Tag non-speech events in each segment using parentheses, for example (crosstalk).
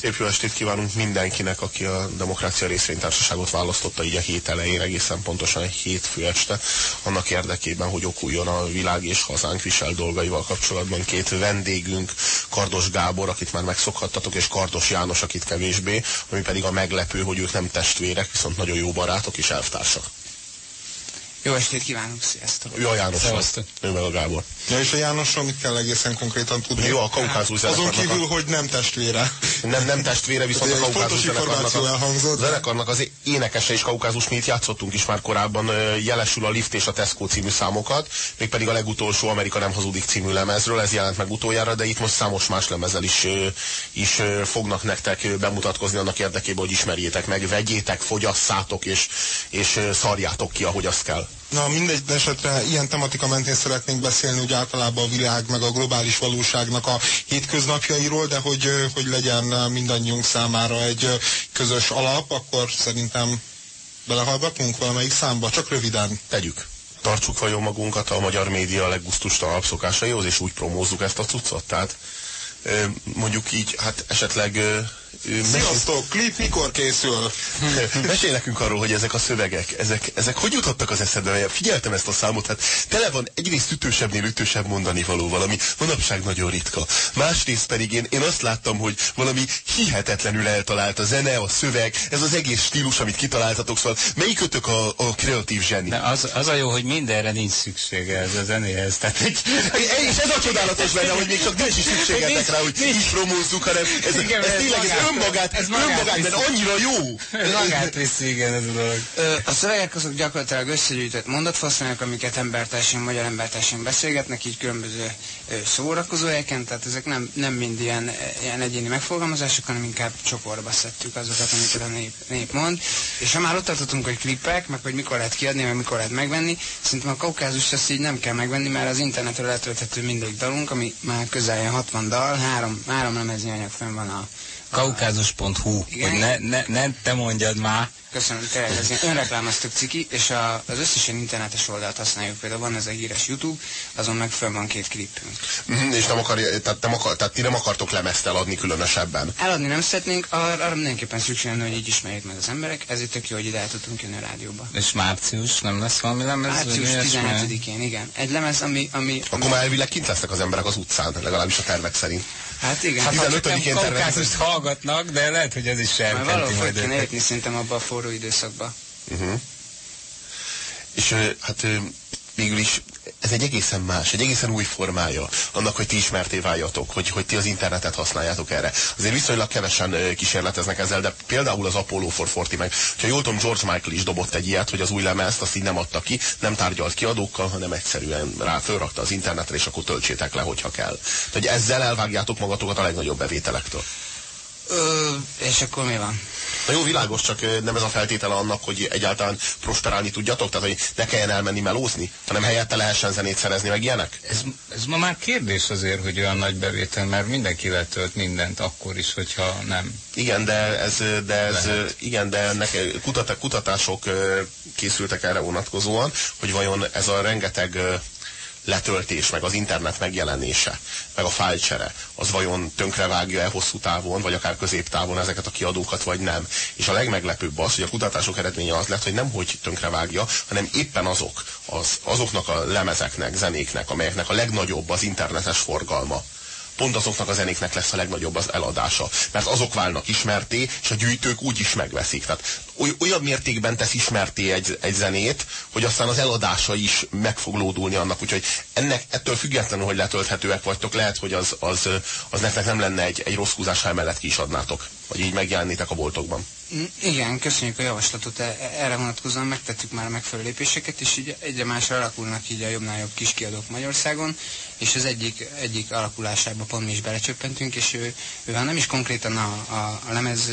Szép jó estét kívánunk mindenkinek, aki a Demokrácia Részvénytársaságot választotta így a hét elején, egészen pontosan egy hétfő este, annak érdekében, hogy okuljon a világ és hazánk visel dolgaival kapcsolatban két vendégünk, Kardos Gábor, akit már megszokhattatok, és Kardos János, akit kevésbé, ami pedig a meglepő, hogy ők nem testvérek, viszont nagyon jó barátok és elvtársak. Jó estét kívánok, sziasztok! Ő a János, ő meg a Gábor. Ja, és a Jánosról mit kell egészen konkrétan tudni? Jó, a kaukázus Azon kívül, hogy nem testvére. Nem, nem testvére, viszont a kaukázus zenekarnak, a, zenekarnak az énekese és kaukázus mit játszottunk is már korábban, jelesül a Lift és a Tesco című számokat, mégpedig a legutolsó Amerika nem hazudik című lemezről, ez jelent meg utoljára, de itt most számos más lemezzel is, is fognak nektek bemutatkozni annak érdekében, hogy ismerjétek meg, vegyétek, fogyasszátok és, és szarjátok ki, ahogy azt kell. Na mindegy esetre ilyen tematika mentén szeretnénk beszélni úgy általában a világ meg a globális valóságnak a hétköznapjairól, de hogy, hogy legyen mindannyiunk számára egy közös alap, akkor szerintem belehallgatunk valamelyik számba, csak röviden. Tegyük. Tartsuk vajon magunkat a magyar média leggusztustalabb szokásaihoz, és úgy promózzuk ezt a cuccot. Tehát mondjuk így, hát esetleg Sziasztok, klip mikor készül? (laughs) Mesélj nekünk arról, hogy ezek a szövegek, ezek, ezek hogy jutottak az eszedbe? Figyeltem ezt a számot, hát tele van egyrészt ütősebbnél ütősebb mondani való valami, manapság nagyon ritka. Másrészt pedig én, én azt láttam, hogy valami hihetetlenül eltalált a zene, a szöveg, ez az egész stílus, amit kitaláltatok, szóval melyikötök a, a kreatív zseni? De az, az a jó, hogy mindenre nincs szüksége ez a zenéhez. Tehát, hogy... És ez a csodálatos benne, hogy még csak nincs is szükségetek rá, hogy így promózzuk, hanem ez, ez, ez tényleg ez önmagát, ez önmagát, de annyira jó. Ez magát viszi, igen, ez a dolog. A szövegek azok gyakorlatilag összegyűjtött mondatfasználnak, amiket embertársaim, magyar embertársaim beszélgetnek, így különböző szórakozó helyeken, tehát ezek nem, nem mind ilyen, ilyen egyéni megfogalmazások, hanem inkább csoportba szedtük azokat, amiket a nép, nép mond. És ha már ott tartottunk, hogy klippek, meg hogy mikor lehet kiadni, meg mikor lehet megvenni, szerintem a kaukázus ezt így nem kell megvenni, mert az internetről letölthető mindegy dalunk, ami már közel 60 dal, három, három lemezni anyag fenn van a kaukázus.hu, hogy ne, ne, ne te mondjad már. Köszönöm, tényleg ez ilyen önreklámoztuk ciki, és a, az összes internetes oldalt használjuk. Például van ez a híres YouTube, azon meg föl van két klipünk. Mm, és nem akar, tehát, nem akar, tehát ti nem akartok lemezt eladni különösebben? Eladni nem szeretnénk, arra, arra mindenképpen szükség lenne, hogy így ismerjék meg az emberek, ezért tök jó, hogy ide el tudtunk jönni a rádióba. És március nem lesz valami lemez? Március 17-én, igen. Egy lemez, ami... ami Akkor már elvileg kint lesznek az emberek az utcán, legalábbis a tervek szerint. Hát igen. Hát 15-én tervezünk. hallgatnak, de lehet, hogy ez is serkenti majd. Lépni szerintem abba a forró időszakba. Uh-huh. És hát végül is ez egy egészen más, egy egészen új formája annak, hogy ti ismerté váljatok, hogy, hogy ti az internetet használjátok erre. Azért viszonylag kevesen kísérleteznek ezzel, de például az Apollo 440 meg, ha jól tudom, George Michael is dobott egy ilyet, hogy az új lemezt azt így nem adta ki, nem tárgyalt kiadókkal, hanem egyszerűen rá fölrakta az internetre, és akkor töltsétek le, hogyha kell. Tehát, hogy ezzel elvágjátok magatokat a legnagyobb bevételektől. Ö, és akkor mi van? Na jó, világos, csak nem ez a feltétele annak, hogy egyáltalán prosperálni tudjatok, tehát hogy ne kelljen elmenni melózni, hanem helyette lehessen zenét szerezni, meg ilyenek? Ez, ez ma már kérdés azért, hogy olyan nagy bevétel, mert mindenki letölt mindent akkor is, hogyha nem. Igen, de ez, de ez igen, de ennek kutatások készültek erre vonatkozóan, hogy vajon ez a rengeteg letöltés, meg az internet megjelenése, meg a fájlcsere, az vajon tönkrevágja-e hosszú távon, vagy akár középtávon ezeket a kiadókat, vagy nem. És a legmeglepőbb az, hogy a kutatások eredménye az lett, hogy nem hogy tönkrevágja, hanem éppen azok, az, azoknak a lemezeknek, zenéknek, amelyeknek a legnagyobb az internetes forgalma pont azoknak a zenéknek lesz a legnagyobb az eladása. Mert azok válnak ismerté, és a gyűjtők úgy is megveszik. Tehát olyan mértékben tesz ismerté egy, egy zenét, hogy aztán az eladása is meg fog lódulni annak. Úgyhogy ennek, ettől függetlenül, hogy letölthetőek vagytok, lehet, hogy az, az, az nektek nem lenne egy, egy rossz húzás, ha emellett ki is adnátok. Vagy így megjelennétek a boltokban. Mm, igen, köszönjük a javaslatot. E, e, erre vonatkozóan megtettük már a megfelelő lépéseket, és így egyre másra alakulnak így a jobbnál jobb kis kiadók Magyarországon, és az egyik, egyik alakulásába pont mi is belecsöppentünk, és ő, ő nem is konkrétan a, a, a lemez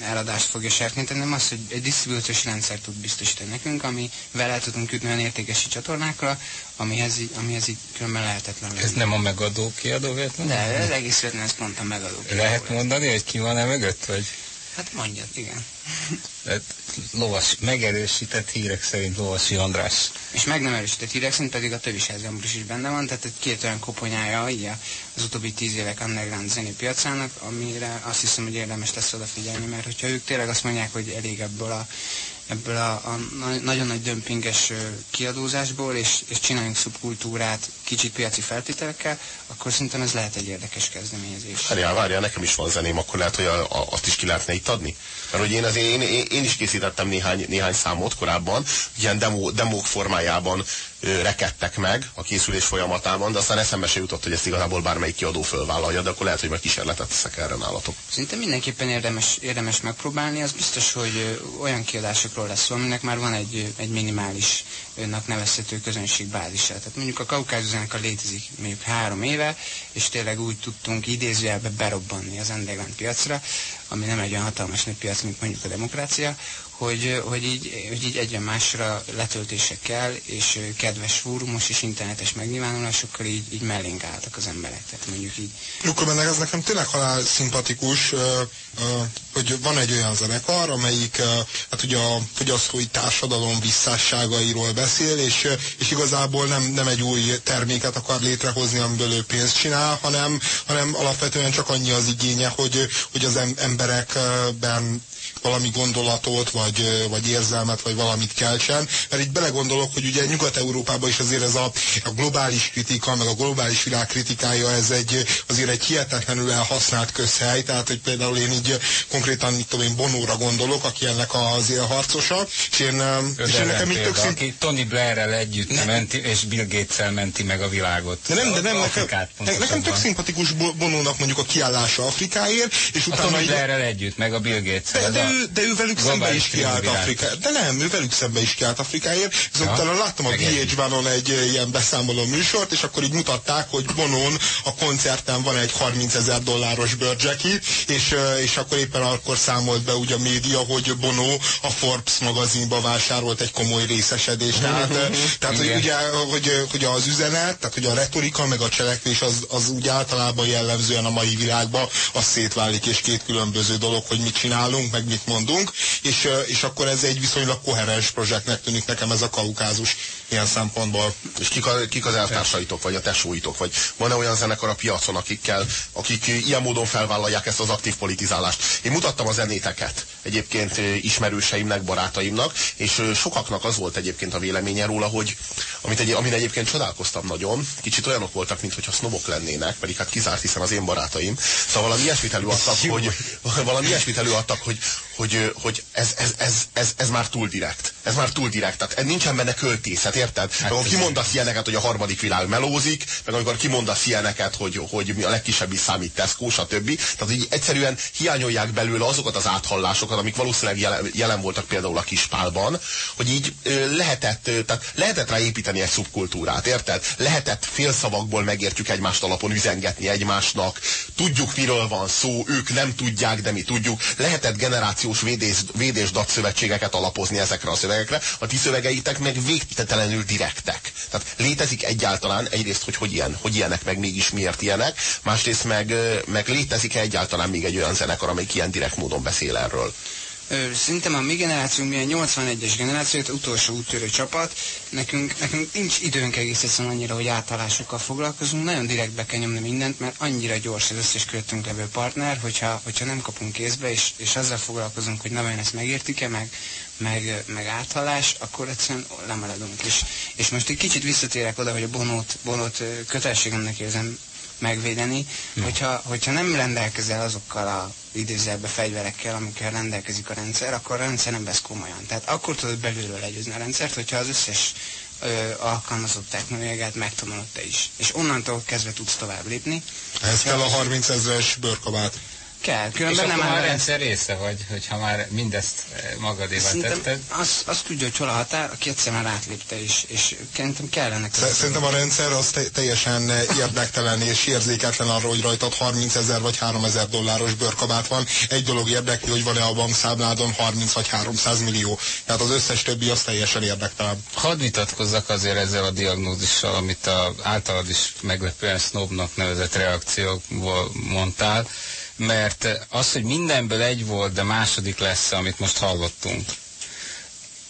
eladást fogja serkenteni, hanem az, hogy egy disztribúciós rendszer tud biztosítani nekünk, ami vele tudunk jutni olyan értékesi csatornákra, amihez így, amihez így különben lehetetlen. Ez nem a megadó kiadó véletlen? De ez egész véletlen, ez pont a megadó kiadó. Lehet mondani, hogy ki van-e mögött, vagy? Hát mondjad, igen. Hát, lovas, megerősített hírek szerint Lovasi András. És meg nem erősített hírek szerint pedig a tövisházi Ambrus is benne van, tehát egy két olyan koponyája így az utóbbi tíz évek underground zenépiacának, amire azt hiszem, hogy érdemes lesz odafigyelni, mert hogyha ők tényleg azt mondják, hogy elég ebből a ebből a, a nagyon nagy dömpinges kiadózásból, és, és csináljunk szubkultúrát kicsit piaci feltételekkel, akkor szerintem ez lehet egy érdekes kezdeményezés. Várjál, várjál, nekem is van zeném, akkor lehet, hogy a, a, azt is ki lehetne itt adni? Mert hogy én, azért, én, én, én is készítettem néhány, néhány számot korábban, ilyen demo, demók formájában rekedtek meg a készülés folyamatában, de aztán eszembe se jutott, hogy ezt igazából bármelyik kiadó fölvállalja, de akkor lehet, hogy majd kísérletet teszek erre nálatok. Szerintem mindenképpen érdemes, érdemes megpróbálni, az biztos, hogy olyan kiadásokról lesz szó, aminek már van egy, egy minimális önnek nevezhető közönségbázisa. Tehát mondjuk a a létezik mondjuk három éve, és tényleg úgy tudtunk idézőjelbe berobbanni az underground piacra, ami nem egy olyan hatalmas piac, mint mondjuk a demokrácia, hogy, hogy, így, hogy így egyre másra letöltésekkel és kedves fórumos és internetes megnyilvánulásokkal így, így mellénk álltak az emberek. Tehát mondjuk így. Ennek ez nekem tényleg halál szimpatikus, hogy van egy olyan zenekar, amelyik hát ugye a fogyasztói társadalom visszásságairól beszél, és, és igazából nem, nem egy új terméket akar létrehozni, amiből ő pénzt csinál, hanem, hanem alapvetően csak annyi az igénye, hogy, hogy az emberekben valami gondolatot, vagy, vagy érzelmet, vagy valamit keltsen. Mert így belegondolok, hogy ugye Nyugat-Európában is azért ez a, a globális kritika, meg a globális világ kritikája, ez egy, azért egy hihetetlenül elhasznált közhely, tehát hogy például én így konkrétan, mit tudom én, Bonóra gondolok, aki ennek az élharcosa, és én, és én nekem így tök szint... aki Tony Blair-rel együtt ne. menti, és Bill Gates-el menti meg a világot. De nem, de nem, nekem, nekem tök szimpatikus Bonónak mondjuk a kiállása Afrikáért, és utána... A Tony Blair-rel együtt, meg a Bill Gates-el. De, de, ő, de ő velük szembe is kiállt Afrikáért. De nem, ő velük szembe is kiállt Afrikáért. Utána láttam a VH1-ban egy ilyen beszámoló műsort, és akkor így mutatták, hogy Bonon a koncerten van egy 30 ezer dolláros bőrcseki, és, és akkor éppen akkor számolt be ugye a média, hogy Bono a Forbes magazinba vásárolt egy komoly részesedést. Tehát, (laughs) tehát hogy ugye, hogy, hogy az üzenet, tehát hogy a retorika meg a cselekvés az, az úgy általában jellemzően a mai világban az szétválik, és két különböző dolog, hogy mit csinálunk, meg mit mondunk, és, és akkor ez egy viszonylag koherens projektnek tűnik nekem ez a kaukázus ilyen szempontból. És kik, a, kik az eltársaitok, vagy a tesóitok, vagy van-e olyan zenekar a piacon, akikkel, akik ilyen módon felvállalják ezt az aktív politizálást? Én mutattam a zenéteket egyébként ismerőseimnek, barátaimnak, és sokaknak az volt egyébként a véleménye róla, hogy amit egy, amin egyébként csodálkoztam nagyon, kicsit olyanok voltak, mintha sznobok lennének, pedig hát kizárt, hiszen az én barátaim. Szóval valami ilyesmit előadtak, hogy, valami ilyesmit előadtak, hogy, hogy, hogy ez, ez, ez, ez, ez már túl direkt. Ez már túl direkt. Tehát nincsen benne költészet, érted? Hát amikor kimondasz ilyeneket, hogy a harmadik világ melózik, meg amikor kimondasz ilyeneket, hogy, hogy a legkisebb is számít Tesco, stb. Tehát így egyszerűen hiányolják belőle azokat az áthallásokat, amik valószínűleg jelen, jelen voltak például a Kispálban, hogy így lehetett, tehát lehetett rá építeni egy szubkultúrát, érted? Lehetett félszavakból megértjük egymást alapon üzengetni egymásnak, tudjuk miről van szó, ők nem tudják, de mi tudjuk. Lehetett generációs védés, védés szövetségeket alapozni ezekre a szövegekre, a ti szövegeitek meg végtelenül direktek. Tehát létezik egyáltalán egyrészt, hogy hogy, ilyen, hogy ilyenek, meg mégis miért ilyenek, másrészt meg, meg létezik egyáltalán még egy olyan zenekar, amelyik ilyen direkt módon beszél erről. Szerintem a mi generációnk, milyen 81-es generáció, az utolsó úttörő csapat, nekünk, nekünk nincs időnk egész egyszerűen annyira, hogy átállásokkal foglalkozunk, nagyon direktbe kell nyomni mindent, mert annyira gyors az összes körtünk levő partner, hogyha, hogyha nem kapunk kézbe, és, és azzal foglalkozunk, hogy nem ezt megértik-e, meg, meg, meg áthallás, akkor egyszerűen lemaradunk. És, és most egy kicsit visszatérek oda, hogy a bonót, bonót kötelességemnek érzem megvédeni, hm. hogyha, hogyha nem rendelkezel azokkal a idézőjelbe fegyverekkel, amikkel rendelkezik a rendszer, akkor a rendszer nem vesz komolyan. Tehát akkor tudod belülről legyőzni a rendszert, hogyha az összes ö, alkalmazott technológiát megtanulod te is. És onnantól kezdve tudsz tovább lépni. Ez kell a 30 ezres bőrkabát. Kell, És különben akkor nem már a rendszer része vagy, hogyha már mindezt eh, magadévá tetted. Szerintem azt, azt tudja, hogy hol a határ, aki egyszer már átlépte, és, és szerintem kell ennek. Sze- Szerintem a rendszer az te- teljesen érdektelen és érzéketlen arra, hogy rajtad 30 ezer vagy 3 ezer dolláros bőrkabát van. Egy dolog érdekli, hogy van-e a bankszámládon 30 vagy 300 millió. Tehát az összes többi az teljesen érdektelen. Hadd vitatkozzak azért ezzel a diagnózissal, amit a általad is meglepően snobnak nevezett reakciókból mondtál, mert az, hogy mindenből egy volt, de második lesz, amit most hallottunk.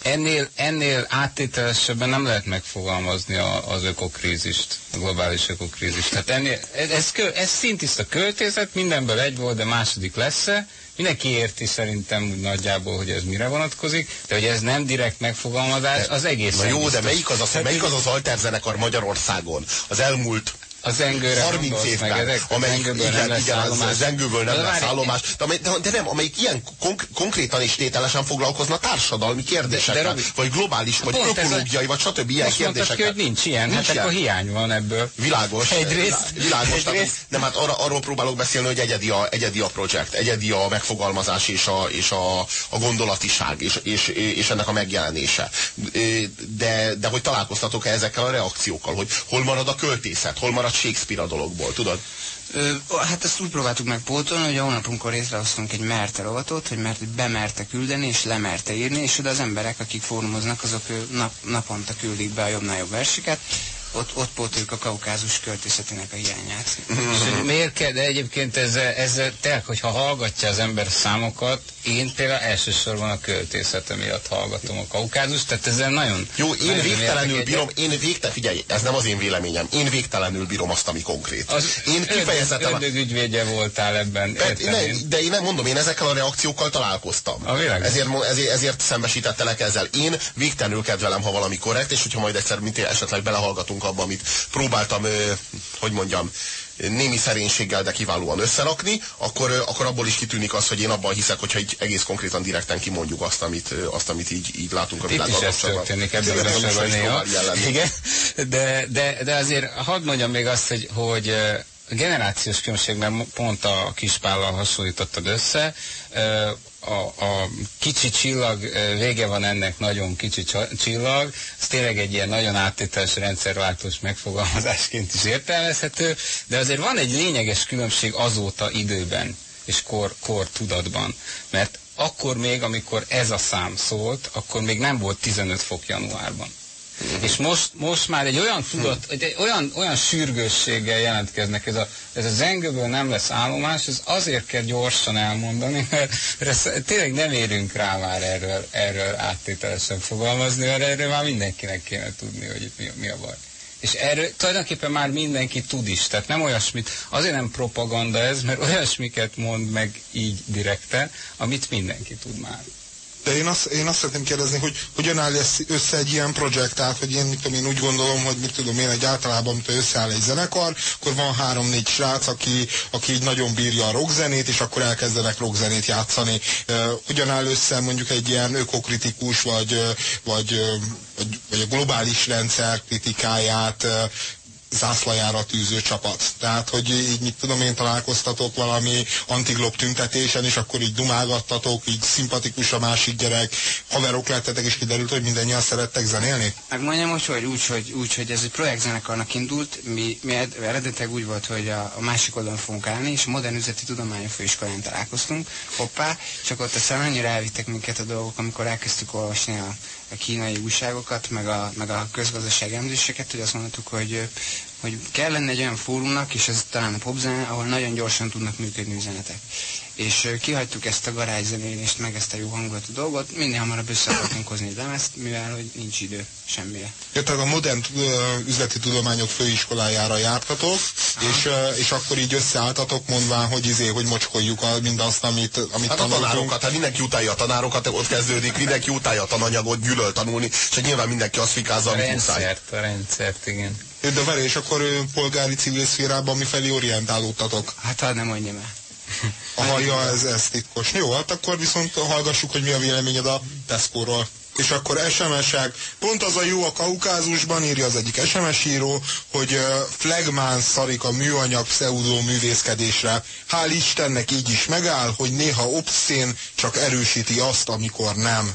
Ennél, ennél áttételesebben nem lehet megfogalmazni a, az ökokrízist, a globális ökokrízist. Tehát ennél, ez, ez, ez szintiszta költészet, mindenből egy volt, de második lesz-e. Mindenki érti szerintem úgy nagyjából, hogy ez mire vonatkozik, de hogy ez nem direkt megfogalmazás, az egész. Na jó, de melyik az, az, melyik az az alterzenekar Magyarországon az elmúlt a zengőre 30 gondolsz évben, meg, ezek, a amelyik, zengőből igen, nem lesz igen, állomás. az zengőből nem De lesz állomás, de, de, de nem, amelyik ilyen konk konkrétan és tételesen foglalkozna társadalmi kérdésekkel, de Robi, vagy globális, vagy ez a- ökológiai, vagy stb. ilyen Most mondtad ki, kérdésekkel. hogy nincs ilyen, Nincs hát ilyen. akkor hiány van ebből. Világos. Egyrészt- Világos. Tehát, egyrészt- nem, hát arra, arról próbálok beszélni, hogy egyedi a, egyedi a projekt, egyedi a megfogalmazás és a, és a, a gondolatiság, és, és, és ennek a megjelenése. De, de hogy találkoztatok-e ezekkel a reakciókkal, hogy hol marad a költészet, hol marad Shakespeare a dologból, tudod? Ö, hát ezt úgy próbáltuk meg pótolni, hogy a honlapunkon létrehoztunk egy merte rovatot, hogy mert bemerte küldeni, és lemerte írni, és oda az emberek, akik fórumoznak, azok nap, naponta küldik be a jobbnál jobb versiket, ott, ott pótoljuk a kaukázus költészetének a hiányát. És miért kell, de egyébként ez, ez tényleg, hogyha hallgatja az ember számokat, én például elsősorban a költészete miatt hallgatom a kaukázus, tehát ezzel nagyon... Jó, én nagyon végtelenül bírom, én végte, figyelj, ez nem az én véleményem, én végtelenül bírom azt, ami konkrét. Az én kifejezetten... Ördög ügyvédje voltál ebben. De, ne, én. de én nem mondom, én ezekkel a reakciókkal találkoztam. A világos. ezért, ezért, ezért szembesítettelek ezzel. Én végtelenül kedvelem, ha valami korrekt, és hogyha majd egyszer mint én esetleg belehallgatunk abba, amit próbáltam, hogy mondjam, némi szerénységgel, de kiválóan összerakni, akkor, akkor abból is kitűnik az, hogy én abban hiszek, hogyha így egész konkrétan direkten kimondjuk azt, amit, azt, amit így, így látunk a Itt világban. is ez történik ebben Igen, a ez most műsorban is néha. próbál ilyen lenni. Igen, de, de, de azért hadd mondjam még azt, hogy, hogy a generációs különbségben pont a kispállal hasonlítottad össze, a, a kicsi csillag vége van ennek nagyon kicsi csillag, ez tényleg egy ilyen nagyon áttételes rendszerváltós megfogalmazásként is értelmezhető, de azért van egy lényeges különbség azóta időben és kor, kor tudatban, mert akkor még, amikor ez a szám szólt, akkor még nem volt 15 fok januárban. És most, most már egy olyan tudat, egy, olyan, olyan sürgősséggel jelentkeznek, ez a, ez a zengőből nem lesz állomás, ez azért kell gyorsan elmondani, mert, mert tényleg nem érünk rá már erről, erről áttételesen fogalmazni, mert erről már mindenkinek kéne tudni, hogy mi, mi a baj. És erről tulajdonképpen már mindenki tud is, tehát nem olyasmit, azért nem propaganda ez, mert olyasmiket mond meg így direkten, amit mindenki tud már. De én azt, én azt szeretném kérdezni, hogy hogyan áll össze egy ilyen projekt, tehát hogy én, mit tudom, én úgy gondolom, hogy mit tudom én, egy általában, amikor összeáll egy zenekar, akkor van három-négy srác, aki, aki így nagyon bírja a rockzenét, és akkor elkezdenek rockzenét játszani. Hogyan áll össze mondjuk egy ilyen ökokritikus, vagy, vagy, vagy, vagy a globális rendszer kritikáját zászlajára tűző csapat. Tehát, hogy így mit tudom én találkoztatok valami antiglob tüntetésen, és akkor így dumálgattatok, így szimpatikus a másik gyerek, haverok lettetek, és kiderült, hogy mindannyian szerettek zenélni? Megmondjam most, hogy úgy, hogy, úgy, hogy ez egy projektzenekarnak indult, mi, mi ed- eredetileg úgy volt, hogy a, a másik oldalon fogunk állni, és a Modern Üzleti Tudományok Főiskolán találkoztunk, hoppá, csak ott aztán annyira elvittek minket a dolgok, amikor elkezdtük olvasni a, a kínai újságokat, meg a, meg a közgazdaság elemzéseket, hogy azt mondtuk, hogy, hogy kell lenne egy olyan fórumnak, és ez talán a popzene, ahol nagyon gyorsan tudnak működni üzenetek. És kihagytuk ezt a garázszenélést, meg ezt a jó hangulatú dolgot, minél hamarabb össze akartunk hozni egy lemezt, mivel hogy nincs idő semmire. Ja, tehát a modern ö, üzleti tudományok főiskolájára jártatok, és, ö, és akkor így összeálltatok mondván, hogy izé, hogy mocskoljuk a, mindazt, amit, amit Hát a tanultunk. tanárokat, hát mindenki utálja a tanárokat, ott kezdődik, mindenki utálja a tananyagot, gyűlöl tanulni, és hát nyilván mindenki azt fikázza, A amit muszáj. rendszert, a rendszert, igen. De várj, és akkor polgári civil szférában mifelé orientálódtatok? Hát hadd nem mondjam el. Aha, ja, ez, ez titkos. Jó, hát akkor viszont hallgassuk, hogy mi a véleményed a Tesco-ról. és akkor SMS-ek, pont az a jó a kaukázusban, írja az egyik SMS író, hogy flagmán szarik a műanyag pseudó művészkedésre. Hál' Istennek így is megáll, hogy néha obszén csak erősíti azt, amikor nem.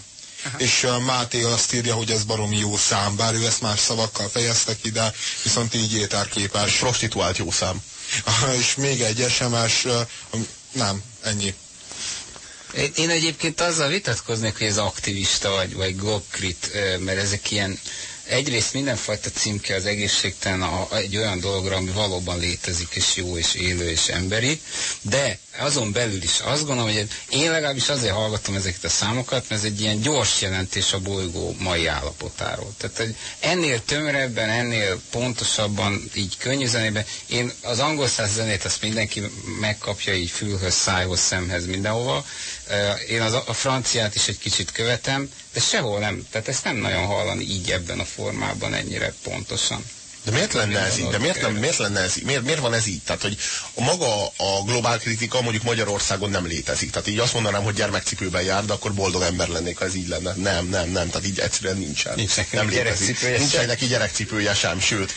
És uh, Máté azt írja, hogy ez baromi jó szám, bár ő ezt más szavakkal fejezte ki, de viszont így étárképes. Prostituált jó szám. és még egy SMS, uh, nem, ennyi. Én egyébként azzal vitatkoznék, hogy ez aktivista vagy, vagy globkrit, mert ezek ilyen egyrészt mindenfajta címke az egészségtelen a, egy olyan dologra, ami valóban létezik, és jó, és élő, és emberi, de azon belül is azt gondolom, hogy én legalábbis azért hallgatom ezeket a számokat, mert ez egy ilyen gyors jelentés a bolygó mai állapotáról. Tehát hogy ennél tömörebben, ennél pontosabban, így könnyű zenében, én az angol száz zenét azt mindenki megkapja így fülhöz, szájhoz, szemhez, mindenhova. Én az, a franciát is egy kicsit követem, de sehol nem, tehát ezt nem nagyon hallani így ebben a formában ennyire pontosan. De miért lenne ez így? De miért, nem, miért lenne ez így? Miért, miért van ez így? Tehát, hogy a maga a globál kritika mondjuk Magyarországon nem létezik. Tehát így azt mondanám, hogy gyermekcipőben jár, de akkor boldog ember lennék, ha ez így lenne. Nem, nem, nem. Tehát így egyszerűen nincsen. Nincs nem létezik. Nincs neki gyerekcipője sem, sőt.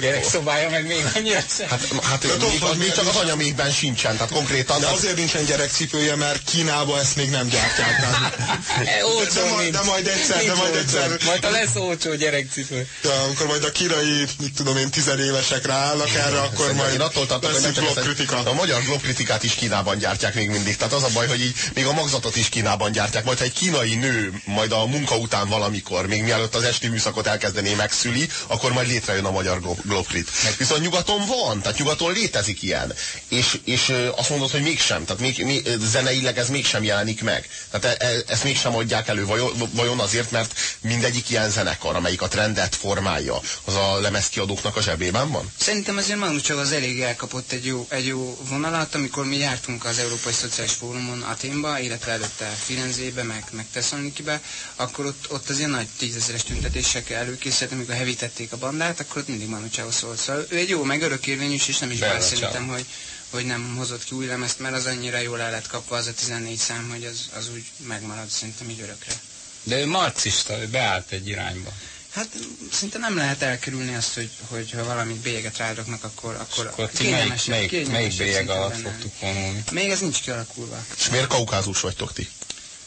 Gyerekszobája meg még annyira sem. Hát, hát még, még, az, még csak az anyamékben sincsen. Tehát konkrétan. De azért nincsen gyerekcipője, mert Kínába ezt még nem gyártják. de, de, majd, de majd egyszer, de majd egyszer. Majd ha lesz olcsó gyerekcipő. De amikor majd a kínai, mit tudom én, tizenévesek ráállnak erre, akkor majd én attól tartok, hogy nem globkritika. A magyar globkritikát is Kínában gyártják még mindig. Tehát az a baj, hogy így még a magzatot is Kínában gyártják. Majd ha egy kínai nő majd a munka után valamikor, még mielőtt az esti műszakot elkezdené megszüli, akkor majd létrejön a magyar globkrit. Viszont nyugaton van, tehát nyugaton létezik ilyen. És, és azt mondod, hogy mégsem. Tehát még, még, zeneileg ez mégsem jelenik meg. Tehát e, e, ezt mégsem adják elő. Vajon, vajon azért, mert mindegyik ilyen zenekar, amelyik a trendet formálja, az a lemezkiadóknak a zsebében van? Szerintem azért Manu csak az elég elkapott egy jó, egy jó vonalat, amikor mi jártunk az Európai Szociális Fórumon Aténba, illetve előtte Firenzébe, meg, meg Tesszalonikibe, akkor ott, ott az ilyen nagy tízezeres tüntetések előkészítettek, amikor hevítették a bandát, akkor ott mindig Manu Chao szólt. Szóval ő egy jó, meg örökérvényűs, és nem is bár szerintem, hogy, hogy nem hozott ki új lemezt, mert az annyira jól el lett kapva az a 14 szám, hogy az, az úgy megmarad szerintem így örökre. De ő marcista, ő beállt egy irányba. Hát szinte nem lehet elkerülni azt, hogy, hogy ha valamit bélyeget ráraknak, akkor, akkor, akkor melyik, melyik, melyik bélyeg alatt fogtuk vonulni? Még ez nincs kialakulva. És miért kaukázus vagytok ti?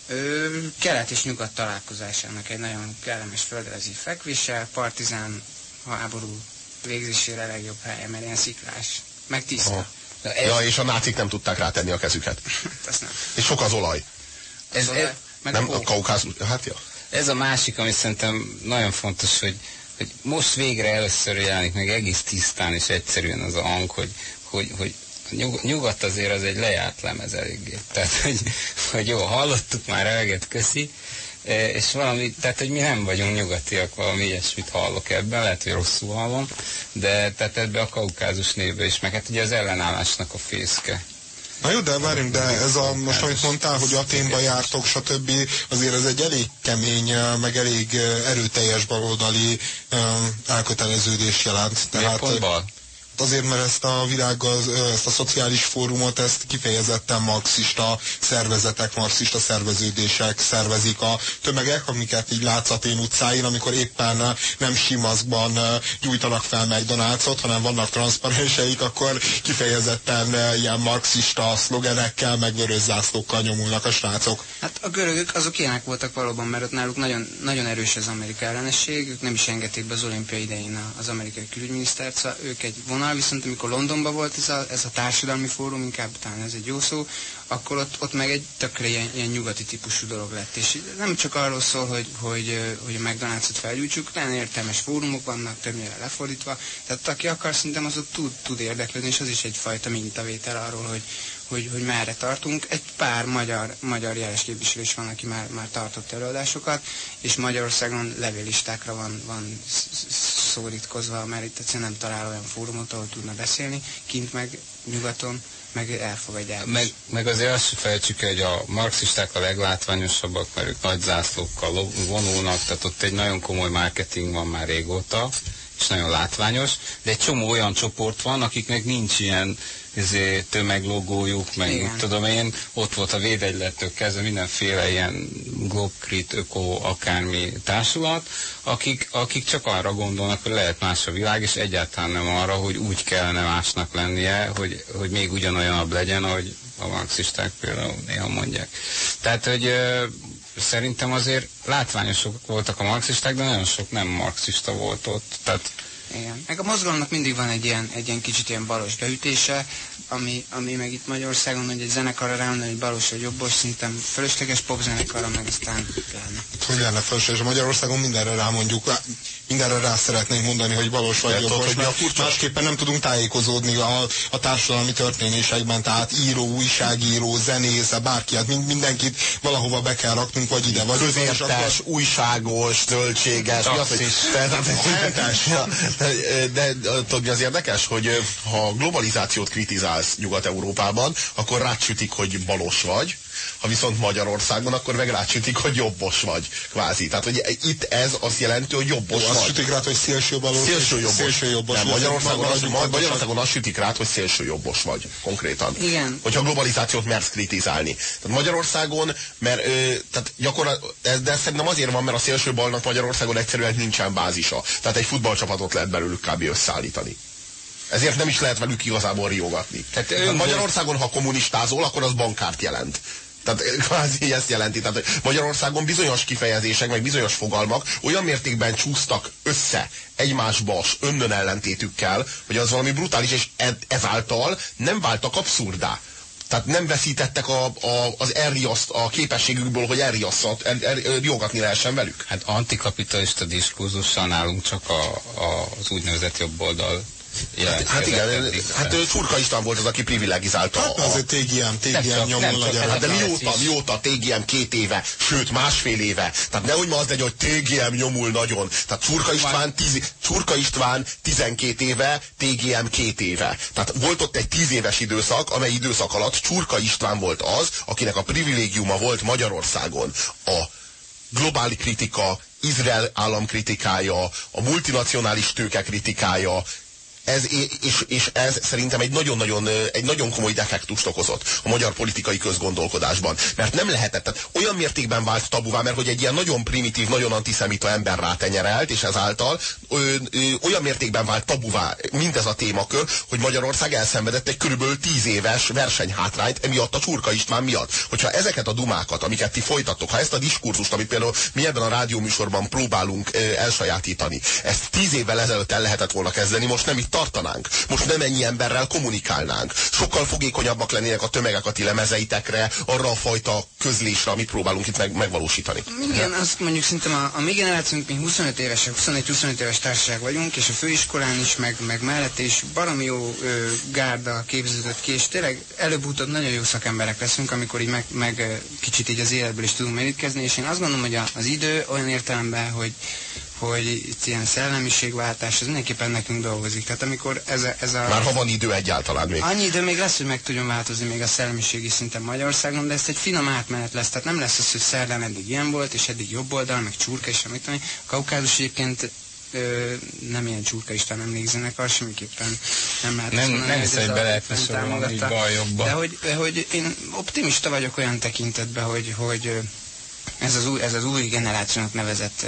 Ö, kelet és nyugat találkozásának egy nagyon kellemes földrajzi fekvése, partizán háború végzésére legjobb helye, mert ilyen sziklás, meg tiszta. Oh. Ez... Ja, és a nácik nem tudták rátenni a kezüket. (laughs) Ezt nem. És sok az olaj. Ez, az olaj? Meg nem, a, a kaukázus, hát ja ez a másik, ami szerintem nagyon fontos, hogy, hogy most végre először jelenik meg egész tisztán és egyszerűen az a hang, hogy, hogy, hogy nyugat azért az egy lejárt lemez eléggé. Tehát, hogy, hogy jó, hallottuk már eleget, köszi, e, és valami, tehát, hogy mi nem vagyunk nyugatiak, valami ilyesmit hallok ebben, lehet, hogy rosszul hallom, de tehát ebbe a kaukázus névbe is, meg hát ugye az ellenállásnak a fészke. Na jó, de várjunk, de ez a, most amit mondtál, hogy Aténba jártok, stb. azért ez egy elég kemény, meg elég erőteljes baloldali elköteleződés jelent. Tehát, pontból? Azért, mert ezt a világ, ezt a szociális fórumot, ezt kifejezetten marxista szervezetek, marxista szerveződések szervezik a tömegek, amiket így látsz a Tén utcáin, amikor éppen nem simaszkban gyújtanak fel McDonald's-ot, hanem vannak transzparenseik, akkor kifejezetten ilyen marxista szlogenekkel, meg vörös zászlókkal nyomulnak a srácok. Hát a görögök azok ilyenek voltak valóban, mert ott náluk nagyon, nagyon erős az Amerika ellenesség, ők nem is engedték be az olimpia idején az amerikai külügyminisztert, szóval ők egy vonal vonal, viszont amikor Londonban volt ez a, ez a társadalmi fórum, inkább talán ez egy jó szó, akkor ott, ott meg egy tökre ilyen, ilyen nyugati típusú dolog lett. És nem csak arról szól, hogy, hogy, hogy a McDonald's-ot felgyújtsuk, nagyon értelmes fórumok vannak, többnyire lefordítva, tehát aki akar, szerintem az ott tud, tud érdeklődni, és az is egyfajta mintavétel arról, hogy, hogy, hogy merre tartunk. Egy pár magyar, magyar jeles képviselő is van, aki már, már tartott előadásokat, és Magyarországon levélistákra van, van szórítkozva, mert itt egyszerűen nem talál olyan fórumot, ahol tudna beszélni, kint meg nyugaton meg elfogadják. Meg, meg azért azt felejtsük hogy a marxisták a leglátványosabbak, mert ők nagy zászlókkal vonulnak, tehát ott egy nagyon komoly marketing van már régóta, és nagyon látványos, de egy csomó olyan csoport van, akiknek nincs ilyen izé, tömeglogójuk, meg Igen. tudom én, ott volt a védegylettől kezdve mindenféle ilyen globkrit, öko, akármi társulat, akik, akik csak arra gondolnak, hogy lehet más a világ, és egyáltalán nem arra, hogy úgy kellene másnak lennie, hogy, hogy még ugyanolyanabb legyen, ahogy a marxisták például néha mondják. Tehát, hogy ö, szerintem azért látványosok voltak a marxisták, de nagyon sok nem marxista volt ott. Tehát igen. Meg a mozgalomnak mindig van egy ilyen, egy ilyen kicsit ilyen balos beütése, ami, ami meg itt Magyarországon, hogy egy zenekarra rámondani, hogy balos vagy jobbos, szintem fölösleges popzenekarra, meg aztán lenne. Hogy lenne fölösleges? Magyarországon mindenre rámondjuk, mindenre rá szeretnénk mondani, hogy valós vagy jobbos, hogy mert másképpen nem tudunk tájékozódni a, a társadalmi történésekben, tehát író, újságíró, zenész, bárki, hát mindenkit valahova be kell raknunk, vagy ide, vagy Közértes, akkor... újságos, zöldséges, mi az, hogy... De, de, de tudod, az érdekes, hogy ha globalizációt kritizálsz Nyugat-Európában, akkor rácsütik, hogy balos vagy, ha viszont Magyarországon, akkor meg rácsütik, hogy jobbos vagy, kvázi. Tehát, hogy itt ez azt jelenti, hogy jobbos Ó, vagy. Azt sütik rá, hogy szélső balós. Szélső jobbos. Szélső jobbos. Nem, Magyarországon, az, Magyarországon azt sütik rá, hogy szélső jobbos vagy, konkrétan. Igen. Hogyha globalizációt mersz kritizálni. Tehát Magyarországon, mert ö, tehát gyakorlatilag, de szerintem azért van, mert a szélső balnak Magyarországon egyszerűen nincsen bázisa. Tehát egy futballcsapatot lehet belőlük kb. összeállítani. Ezért nem is lehet velük igazából riogatni. Tehát, Tehát Magyarországon, ha kommunistázol, akkor az bankárt jelent. Tehát kvázi ezt jelenti. Tehát Magyarországon bizonyos kifejezések, meg bizonyos fogalmak olyan mértékben csúsztak össze egymásba önnön ellentétükkel, hogy az valami brutális, és ezáltal nem váltak abszurdá. Tehát nem veszítettek a, a, az elriaszt, a képességükből, hogy elriasszat, el, el, riogatni lehessen velük. Hát antikapitalista diskurzussal nálunk csak a, a, az úgynevezett jobb oldal hát, hát igen, hát Csurka István volt az, aki privilegizálta. Hát az egy TGM, TGM nyomul nagyon. Hát de mióta, mióta TGM két éve, sőt másfél éve. Tehát nehogy ma az legyen, hogy TGM nyomul nagyon. Tehát Csurka István, tíz, Csurka István 12 éve, TGM két éve. Tehát volt ott egy tíz éves időszak, amely időszak alatt Csurka István volt az, akinek a privilégiuma volt Magyarországon. A globális kritika, Izrael államkritikája, a multinacionális tőke kritikája, ez, és, és ez szerintem egy nagyon-nagyon egy nagyon komoly defektust okozott a magyar politikai közgondolkodásban. Mert nem lehetett, tehát olyan mértékben vált tabuvá, mert hogy egy ilyen nagyon primitív, nagyon antiszemita ember rátenyerelt, és ezáltal ö, ö, olyan mértékben vált tabuvá mindez a témakör, hogy Magyarország elszenvedett egy körülbelül tíz éves versenyhátrányt emiatt a Csurka István miatt. Hogyha ezeket a dumákat, amiket ti folytattok, ha ezt a diskurzust, amit például mi ebben a rádióműsorban próbálunk ö, elsajátítani, ezt tíz évvel ezelőtt el lehetett volna kezdeni, most nem itt tartanánk. Most nem ennyi emberrel kommunikálnánk. Sokkal fogékonyabbak lennének a tömegek a ti lemezeitekre, arra a fajta közlésre, amit próbálunk itt meg, megvalósítani. Igen, ja. azt mondjuk szerintem a, a mi generációnk, mi 25 évesek, 21-25 éves társaság vagyunk, és a főiskolán is, meg, meg mellett is baromi jó ö, gárda képződött ki, és tényleg előbb-utóbb nagyon jó szakemberek leszünk, amikor így meg, meg kicsit így az életből is tudunk merítkezni, és én azt gondolom, hogy a, az idő olyan értelemben, hogy, hogy itt ilyen szellemiségváltás, ez mindenképpen nekünk dolgozik. Tehát amikor ez a, ez a... Már ha van idő egyáltalán még. Annyi idő még lesz, hogy meg tudjon változni még a szellemiségi szinten Magyarországon, de ez egy finom átmenet lesz. Tehát nem lesz az, hogy szerdán eddig ilyen volt, és eddig jobb oldal, meg csurka, és amit tudom. A kaukázus egyébként ö, nem ilyen csurka Isten emlékzenek, az semmiképpen nem lehet nem, nem hiszem, hogy be lehetne sorolni bal jobba. De hogy, hogy én optimista vagyok olyan tekintetben, hogy, hogy ez az új, ez az új generációnak nevezett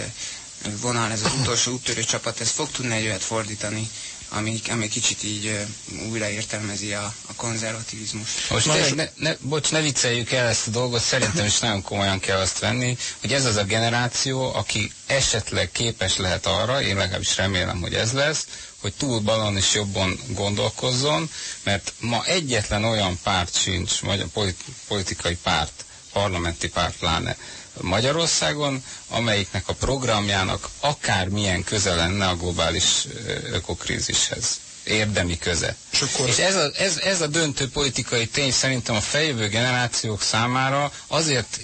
vonal, ez az utolsó úttörő csapat, ez fog tudni egy olyat fordítani, ami, ami kicsit így uh, újra értelmezi a, a konzervativizmus. Most ne, ne, ne, bocs, ne vicceljük el ezt a dolgot, szerintem is nagyon komolyan kell azt venni, hogy ez az a generáció, aki esetleg képes lehet arra, én legalábbis remélem, hogy ez lesz, hogy túl balon és jobban gondolkozzon, mert ma egyetlen olyan párt sincs, magyar politikai párt, parlamenti párt pláne, Magyarországon, amelyiknek a programjának akármilyen köze lenne a globális ökokrízishez érdemi köze. És, akkor... és ez, a, ez, ez a döntő politikai tény szerintem a feljövő generációk számára azért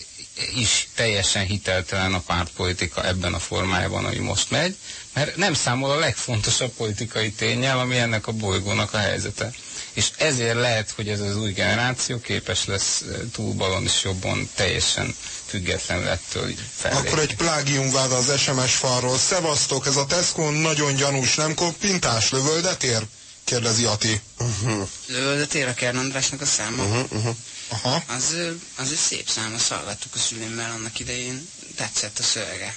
is teljesen hiteltelen a pártpolitika ebben a formájában, ami most megy, mert nem számol a legfontosabb politikai tényel, ami ennek a bolygónak a helyzete. És ezért lehet, hogy ez az új generáció képes lesz túlbalon és jobban teljesen független lettől fellépni. Akkor egy plágiumvád az SMS falról. Szevasztok, ez a Tesco nagyon gyanús, nem koppintás, lövöldetér? Kérdezi Ati. Uh-huh. Lövöldetér a Kern Andrásnak a száma? Uh-huh, uh-huh. Aha. Az, az egy szép szám, azt hallgattuk a szülémmel annak idején. Tetszett a szövege.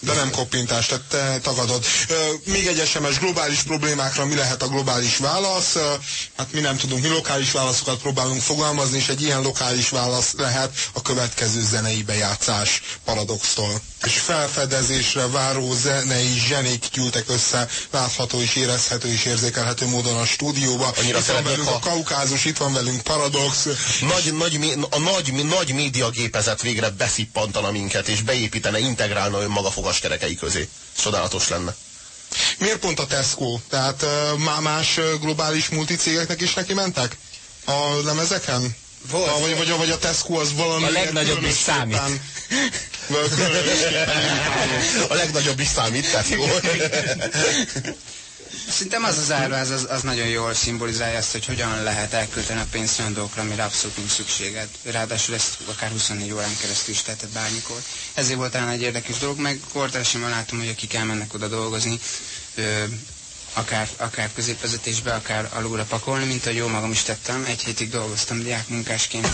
De nem koppintás, tehát te tagadod. Még egy SMS globális problémákra mi lehet a globális válasz? Hát mi nem tudunk, mi lokális válaszokat próbálunk fogalmazni, és egy ilyen lokális válasz lehet a következő zenei bejátszás paradoxtól. És felfedezésre váró zenei zsenék gyűltek össze, látható és érezhető és érzékelhető módon a stúdióba. Annyira itt van velünk a... a kaukázus, itt van velünk paradox. Nagy, nagy, a nagy, nagy médiagépezet végre beszippantana minket, és beépítene, integrálna önmaga fogal kerekei közé. Csodálatos lenne. Miért pont a Tesco? Tehát más globális multicégeknek is neki mentek? A lemezeken? Volt. A, vagy, vagy, vagy a Tesco az valami... A legnagyobb is számít. (laughs) a legnagyobb is számít, Tesco. (laughs) Szerintem az az árváz az, az nagyon jól szimbolizálja azt, hogy hogyan lehet elkölteni a pénzt olyan dolgokra, amire abszolút nincs szükséged. Ráadásul ezt akár 24 órán keresztül is tehetett bármikor. Ezért volt talán egy érdekes dolog, meg kortársammal látom, hogy akik elmennek oda dolgozni, ö, akár, akár középvezetésbe, akár alulra pakolni, mint ahogy jó magam is tettem. Egy hétig dolgoztam diákmunkásként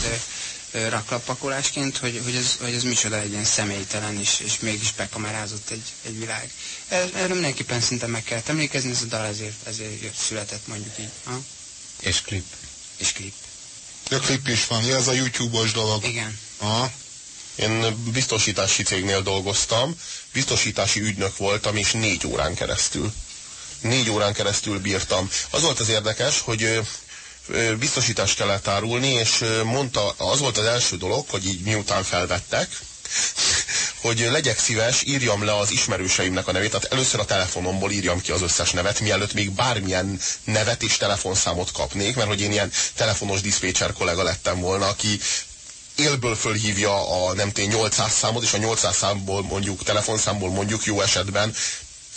raklapakolásként, hogy, hogy, ez, hogy ez micsoda egy ilyen személytelen, és, és mégis bekamerázott egy, egy világ. Erről mindenképpen szinte meg kell emlékezni, ez a dal ezért, ezért született mondjuk így. Ha? És klip. És klip. De klip is van, ja, ez a YouTube-os dolog. Igen. Aha. Én biztosítási cégnél dolgoztam, biztosítási ügynök voltam, és négy órán keresztül. Négy órán keresztül bírtam. Az volt az érdekes, hogy biztosítást kellett árulni, és mondta, az volt az első dolog, hogy így miután felvettek, (laughs) hogy legyek szíves, írjam le az ismerőseimnek a nevét, tehát először a telefonomból írjam ki az összes nevet, mielőtt még bármilyen nevet és telefonszámot kapnék, mert hogy én ilyen telefonos diszpécser kollega lettem volna, aki élből fölhívja a nem tény 800 számot, és a 800 számból mondjuk, telefonszámból mondjuk jó esetben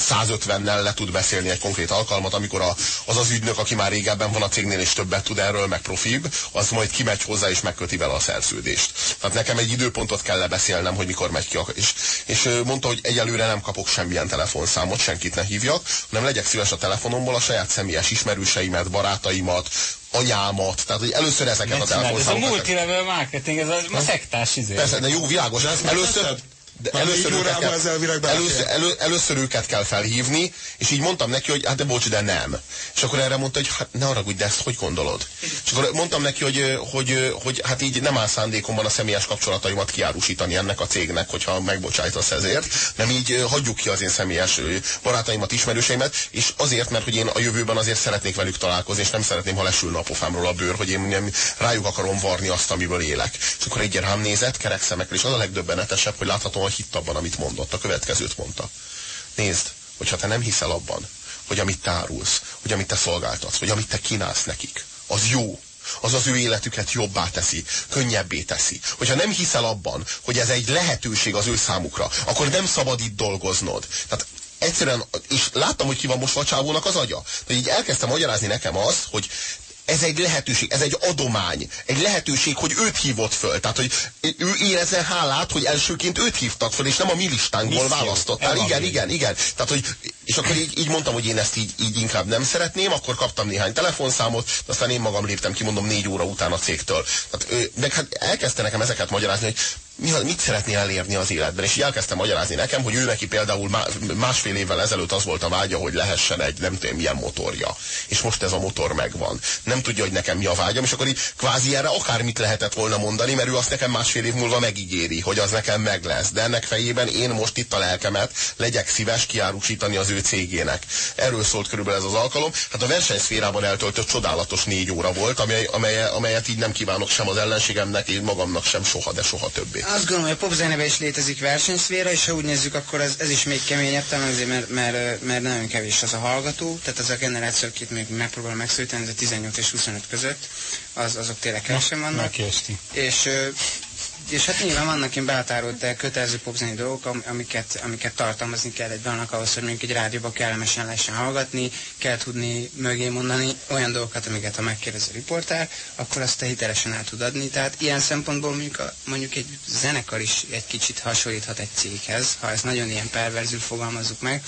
150-nel le tud beszélni egy konkrét alkalmat, amikor a, az az ügynök, aki már régebben van a cégnél és többet tud erről, meg profibb, az majd kimegy hozzá és megköti vele a szerződést. Tehát nekem egy időpontot kell lebeszélnem, hogy mikor megy ki. A, és, és mondta, hogy egyelőre nem kapok semmilyen telefonszámot, senkit ne hívjak, hanem legyek szíves a telefonomból a saját személyes ismerőseimet, barátaimat, anyámat, tehát hogy először ezeket a telefonszámokat. Ez a multilevel marketing, ez a, a szektás izé. Persze, de jó, világos. Először, de először, őket kell, először, elő, először őket kell felhívni, és így mondtam neki, hogy hát de bocs, de nem. És akkor erre mondta, hogy hát ne haragudj, de ezt hogy gondolod? És akkor mondtam neki, hogy, hogy, hogy hát így nem áll szándékomban a személyes kapcsolataimat kiárusítani ennek a cégnek, hogyha megbocsájtasz ezért, nem így hagyjuk ki az én személyes barátaimat, ismerőseimet, és azért, mert hogy én a jövőben azért szeretnék velük találkozni, és nem szeretném, ha lesülne a pofámról a bőr, hogy én nem rájuk akarom varni azt, amiből élek. És akkor egy rám nézett, kerek szemekkel, és az a legdöbbenetesebb, hogy láthatóan hitt abban, amit mondott. A következőt mondta. Nézd, hogyha te nem hiszel abban, hogy amit te árulsz, hogy amit te szolgáltatsz, hogy amit te kínálsz nekik, az jó, az az ő életüket jobbá teszi, könnyebbé teszi. Hogyha nem hiszel abban, hogy ez egy lehetőség az ő számukra, akkor nem szabad itt dolgoznod. Tehát egyszerűen, és láttam, hogy ki van most vacsávónak az agya. De így elkezdtem magyarázni nekem azt, hogy ez egy lehetőség, ez egy adomány. Egy lehetőség, hogy őt hívott föl. Tehát, hogy ő érezze hálát, hogy elsőként őt hívtak föl, és nem a mi listánkból választottál. Igen, igen, igen. Tehát, hogy, és akkor így, így mondtam, hogy én ezt így, így inkább nem szeretném, akkor kaptam néhány telefonszámot, aztán én magam léptem ki, mondom, négy óra után a cégtől. Tehát, de hát elkezdte nekem ezeket magyarázni, hogy mi, mit szeretnél elérni az életben. És így elkezdtem magyarázni nekem, hogy ő neki például másfél évvel ezelőtt az volt a vágya, hogy lehessen egy nem tudom milyen motorja. És most ez a motor megvan. Nem tudja, hogy nekem mi a vágyam, és akkor így kvázi erre akármit lehetett volna mondani, mert ő azt nekem másfél év múlva megígéri, hogy az nekem meg lesz. De ennek fejében én most itt a lelkemet legyek szíves kiárusítani az ő cégének. Erről szólt körülbelül ez az alkalom. Hát a versenyszférában eltöltött csodálatos négy óra volt, amely, amely, amelyet így nem kívánok sem az ellenségemnek, én magamnak sem soha, de soha többé. Azt gondolom, hogy a popzenében is létezik versenyszféra, és ha úgy nézzük, akkor ez, ez is még keményebb, talán azért, mert, mert, mert nagyon kevés az a hallgató, tehát az a generáció, akit még megpróbál megszólítani, ez a 18 és 25 között, az, azok tényleg kevesen vannak. Megkésti. És és hát nyilván vannak ilyen behatárolt kötelező popzeni dolgok, amiket, amiket tartalmazni kell egy dalnak ahhoz, hogy mondjuk egy rádióba kellemesen lehessen hallgatni, kell tudni mögé mondani olyan dolgokat, amiket ha megkérdez a riportár, akkor azt te hitelesen el tud adni. Tehát ilyen szempontból mondjuk, a, mondjuk egy zenekar is egy kicsit hasonlíthat egy céghez, ha ezt nagyon ilyen perverzül fogalmazzuk meg.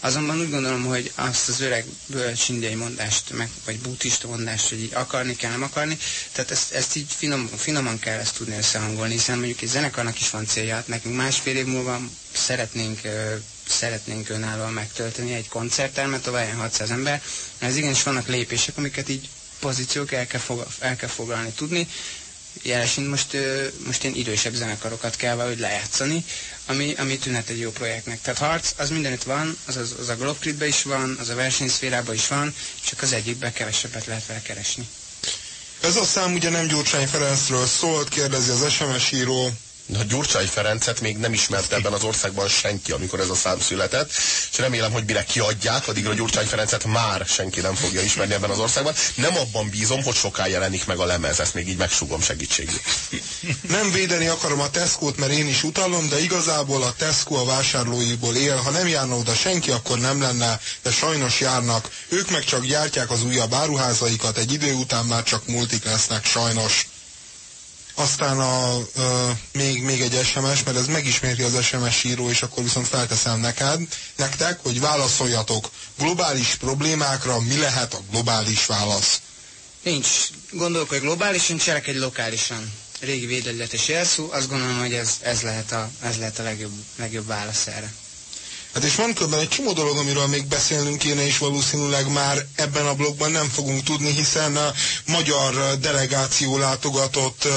Azonban úgy gondolom, hogy azt az öreg bölcs mondást, meg, vagy buddhista mondást, hogy akarni kell, nem akarni, tehát ezt, ezt így finom, finoman kell ezt tudni összehangolni, hiszen mondjuk egy zenekarnak is van célja, hát nekünk másfél év múlva szeretnénk, szeretnénk önállóan megtölteni egy koncerttermet, ahol 600 ember. Ez igenis vannak lépések, amiket így pozíciók el kell, fog, el kell foglalni tudni. Jelesint most, most én idősebb zenekarokat kell valahogy lejátszani, ami, ami tűnhet egy jó projektnek. Tehát harc, az mindenütt van, az, az, az a Globcritbe is van, az a versenyszférában is van, csak az egyikben kevesebbet lehet vele keresni. Ez a szám ugye nem Gyurcsány Ferencről szólt, kérdezi az SMS író. A Gyurcsány Ferencet még nem ismerte ebben az országban senki, amikor ez a szám született, és remélem, hogy mire kiadják, addigra Gyurcsány Ferencet már senki nem fogja ismerni ebben az országban. Nem abban bízom, hogy soká jelenik meg a lemez, ezt még így megsugom segítségül. Nem védeni akarom a Tesco-t, mert én is utalom, de igazából a Tesco a vásárlóiból él. Ha nem járna oda senki, akkor nem lenne, de sajnos járnak. Ők meg csak gyártják az újabb áruházaikat, egy idő után már csak multik lesznek, sajnos. Aztán a, ö, még, még egy SMS, mert ez megisméri az SMS író, és akkor viszont felteszem neked, nektek, hogy válaszoljatok. Globális problémákra mi lehet a globális válasz? Nincs. Gondolok, hogy globálisan, cselekedj lokálisan. Régi védegyletes jelszó, azt gondolom, hogy ez, ez lehet a, ez lehet a legjobb, legjobb válasz erre. Hát és van különben egy csomó dolog, amiről még beszélnünk kéne, és valószínűleg már ebben a blogban nem fogunk tudni, hiszen a magyar delegáció látogatott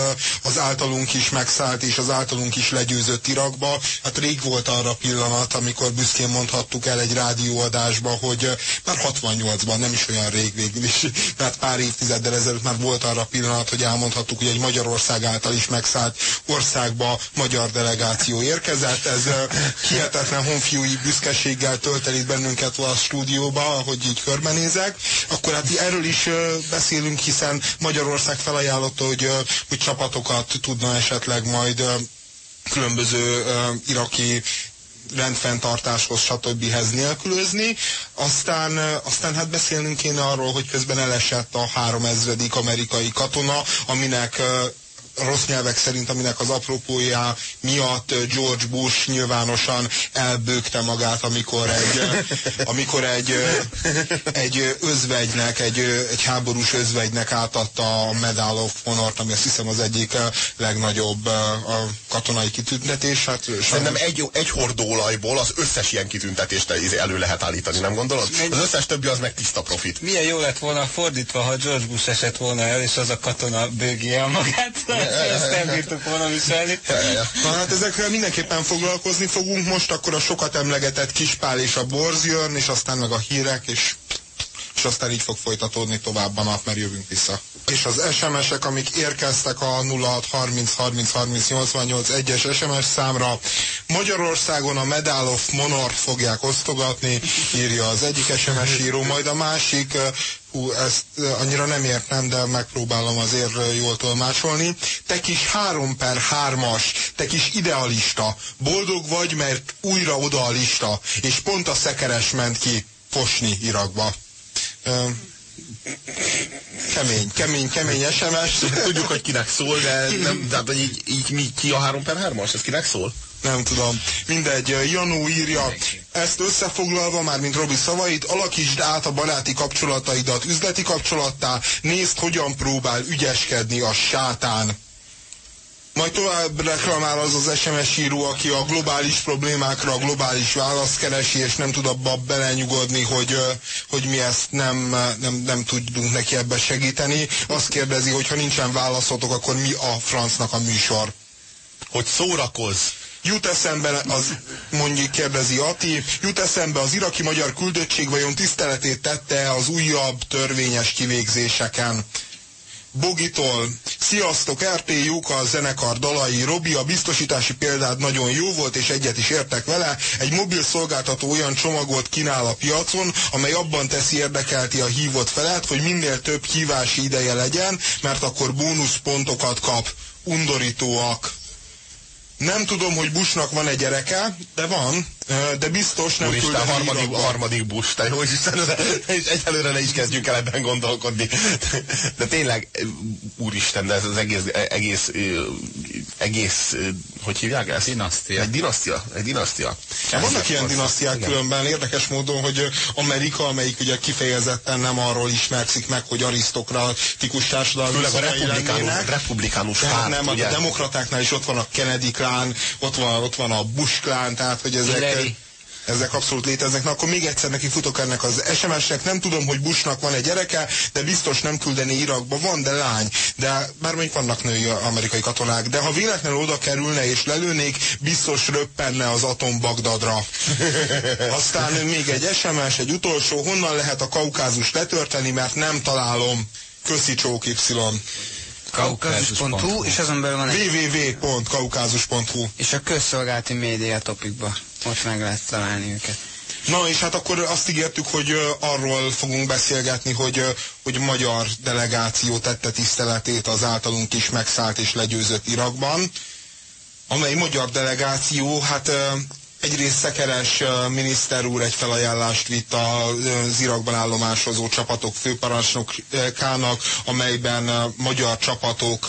az általunk is megszállt és az általunk is legyőzött Irakba. Hát rég volt arra pillanat, amikor büszkén mondhattuk el egy rádióadásba, hogy már 68-ban, nem is olyan rég végül is, (laughs) tehát pár évtizeddel ezelőtt már volt arra pillanat, hogy elmondhattuk, hogy egy Magyarország által is megszállt országba magyar delegáció érkezett. Ez (laughs) hihetetlen honfiúi büszkeséggel töltelít bennünket a stúdióba, ahogy így körbenézek, akkor hát erről is beszélünk, hiszen Magyarország felajánlotta, hogy, hogy csapatokat tudna esetleg majd különböző iraki rendfenntartáshoz, stb. nélkülözni. Aztán, aztán hát beszélnünk kéne arról, hogy közben elesett a három ezredik amerikai katona, aminek rossz nyelvek szerint, aminek az apropója miatt George Bush nyilvánosan elbőgte magát, amikor egy, amikor egy, egy özvegynek, egy, egy háborús özvegynek átadta a Medal of Honor-t, ami azt hiszem az egyik legnagyobb a katonai kitüntetés. Hát, Szerintem egy, egy hordóolajból az összes ilyen kitüntetést elő lehet állítani, nem gondolod? Az összes többi az meg tiszta profit. Milyen jó lett volna fordítva, ha George Bush esett volna el, és az a katona bőgi el magát ezt nem bírtuk volna viselni. Na hát ezekről mindenképpen foglalkozni fogunk. Most akkor a sokat emlegetett Kispál és a Borz jön, és aztán meg a hírek, és, és aztán így fog folytatódni tovább a nap, mert jövünk vissza. És az SMS-ek, amik érkeztek a 0630 30 30 88 1-es SMS számra, Magyarországon a Medal of Monor fogják osztogatni, írja az egyik SMS író, majd a másik hú, ezt annyira nem értem, de megpróbálom azért jól tolmásolni. Te kis három per hármas, te kis idealista, boldog vagy, mert újra oda a lista, és pont a szekeres ment ki fosni Irakba. Kemény, kemény, kemény SMS. Tudjuk, hogy kinek szól, de nem, de így, így mi, ki a 3 per 3-as? Ez kinek szól? nem tudom. Mindegy, Janó írja, ezt összefoglalva már, mint Robi szavait, alakítsd át a baráti kapcsolataidat üzleti kapcsolattá, nézd, hogyan próbál ügyeskedni a sátán. Majd tovább reklamál az az SMS író, aki a globális problémákra a globális választ keresi, és nem tud abba belenyugodni, hogy, hogy mi ezt nem, nem, nem tudunk neki ebbe segíteni. Azt kérdezi, hogy ha nincsen válaszotok, akkor mi a francnak a műsor? Hogy szórakozz! Jut eszembe, az mondjuk kérdezi Ati, jut eszembe az iraki magyar küldöttség vajon tiszteletét tette az újabb törvényes kivégzéseken. Bogitól. Sziasztok, RT Jóka a zenekar dalai. Robi, a biztosítási példád nagyon jó volt, és egyet is értek vele. Egy mobil szolgáltató olyan csomagot kínál a piacon, amely abban teszi érdekelti a hívott felet, hogy minél több hívási ideje legyen, mert akkor bónuszpontokat kap. Undorítóak. Nem tudom, hogy Bushnak van egy gyereke, de van, de biztos nem Úristen, küldeni harmadik, Irakba. harmadik Bush, te jó Isten, és egyelőre ne is kezdjünk el ebben gondolkodni. De tényleg, úristen, de ez az egész, egész, egész, hogy hívják ezt? Dinasztia. Egy dinasztia, egy dinasztia. Vannak ilyen dinasztiák Igen. különben, érdekes módon, hogy Amerika, amelyik ugye kifejezetten nem arról ismerszik meg, hogy arisztokratikus társadalmi Főleg a republikánus, republikánus párt, nem, a ugye? demokratáknál is ott van a Kennedy klán, ott van, ott van a Bush klán, tehát hogy ezek, Hillary. Ezek abszolút léteznek. Na akkor még egyszer neki futok ennek az SMS-nek. Nem tudom, hogy Bushnak van egy gyereke, de biztos nem küldeni Irakba. Van, de lány. De bár még vannak női amerikai katonák. De ha véletlenül oda kerülne és lelőnék, biztos röppenne az atom Bagdadra. (laughs) Aztán még egy SMS, egy utolsó. Honnan lehet a kaukázus letörteni, mert nem találom. Köszi csók Y. Kaukazus.hu, és azon belül van egy, www.kaukázus.hu és a közszolgálati média topikba. Ott meg lehet találni őket. Na és hát akkor azt ígértük, hogy arról fogunk beszélgetni, hogy, hogy magyar delegáció tette tiszteletét az általunk is megszállt és legyőzött Irakban, amely magyar delegáció, hát egyrészt Szekeres miniszter úr egy felajánlást vitt az Irakban állomásozó csapatok főparancsnokának, amelyben magyar csapatok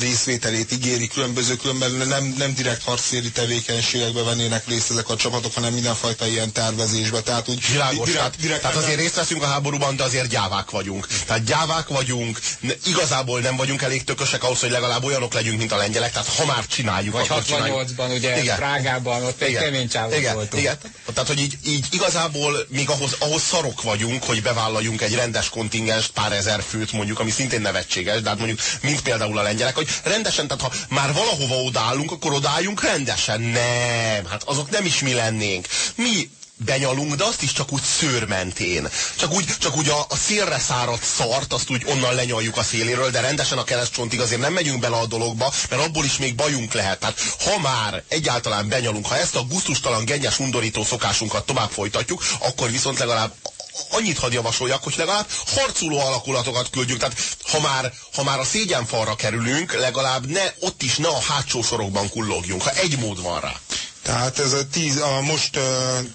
részvételét ígéri különböző, különben nem, nem direkt harcéri tevékenységekbe vennének részt ezek a csapatok, hanem mindenfajta ilyen tervezésbe. Tehát úgy Világos, direkt- tehát, direkt tehát azért részt veszünk a háborúban, de azért gyávák vagyunk. Tehát gyávák vagyunk, igazából nem vagyunk elég tökösek ahhoz, hogy legalább olyanok legyünk, mint a lengyelek, tehát ha már csináljuk, Vagy akkor csináljuk. 68-ban, ugye, Igen. Prágában, ott egy kemény csávok igen, voltunk. Igen, tehát hogy így, így igazából még ahhoz, ahhoz szarok vagyunk, hogy bevállaljunk egy rendes kontingenst, pár ezer főt mondjuk, ami szintén nevetséges, de hát mondjuk, mint például a lengyelek, hogy rendesen, tehát ha már valahova odállunk, akkor odáljunk rendesen. Nem, hát azok nem is mi lennénk. Mi benyalunk, de azt is csak úgy szőr mentén. Csak úgy, csak úgy a, a szélre száradt szart, azt úgy onnan lenyaljuk a széléről, de rendesen a keresztcsontig azért nem megyünk bele a dologba, mert abból is még bajunk lehet. Tehát ha már egyáltalán benyalunk, ha ezt a gusztustalan, gennyes, undorító szokásunkat tovább folytatjuk, akkor viszont legalább annyit hadd javasoljak, hogy legalább harcoló alakulatokat küldjük. Tehát ha már, ha már a szégyenfalra kerülünk, legalább ne, ott is ne a hátsó sorokban kullogjunk, ha egy mód van rá. Tehát ez a, tíz, a most uh,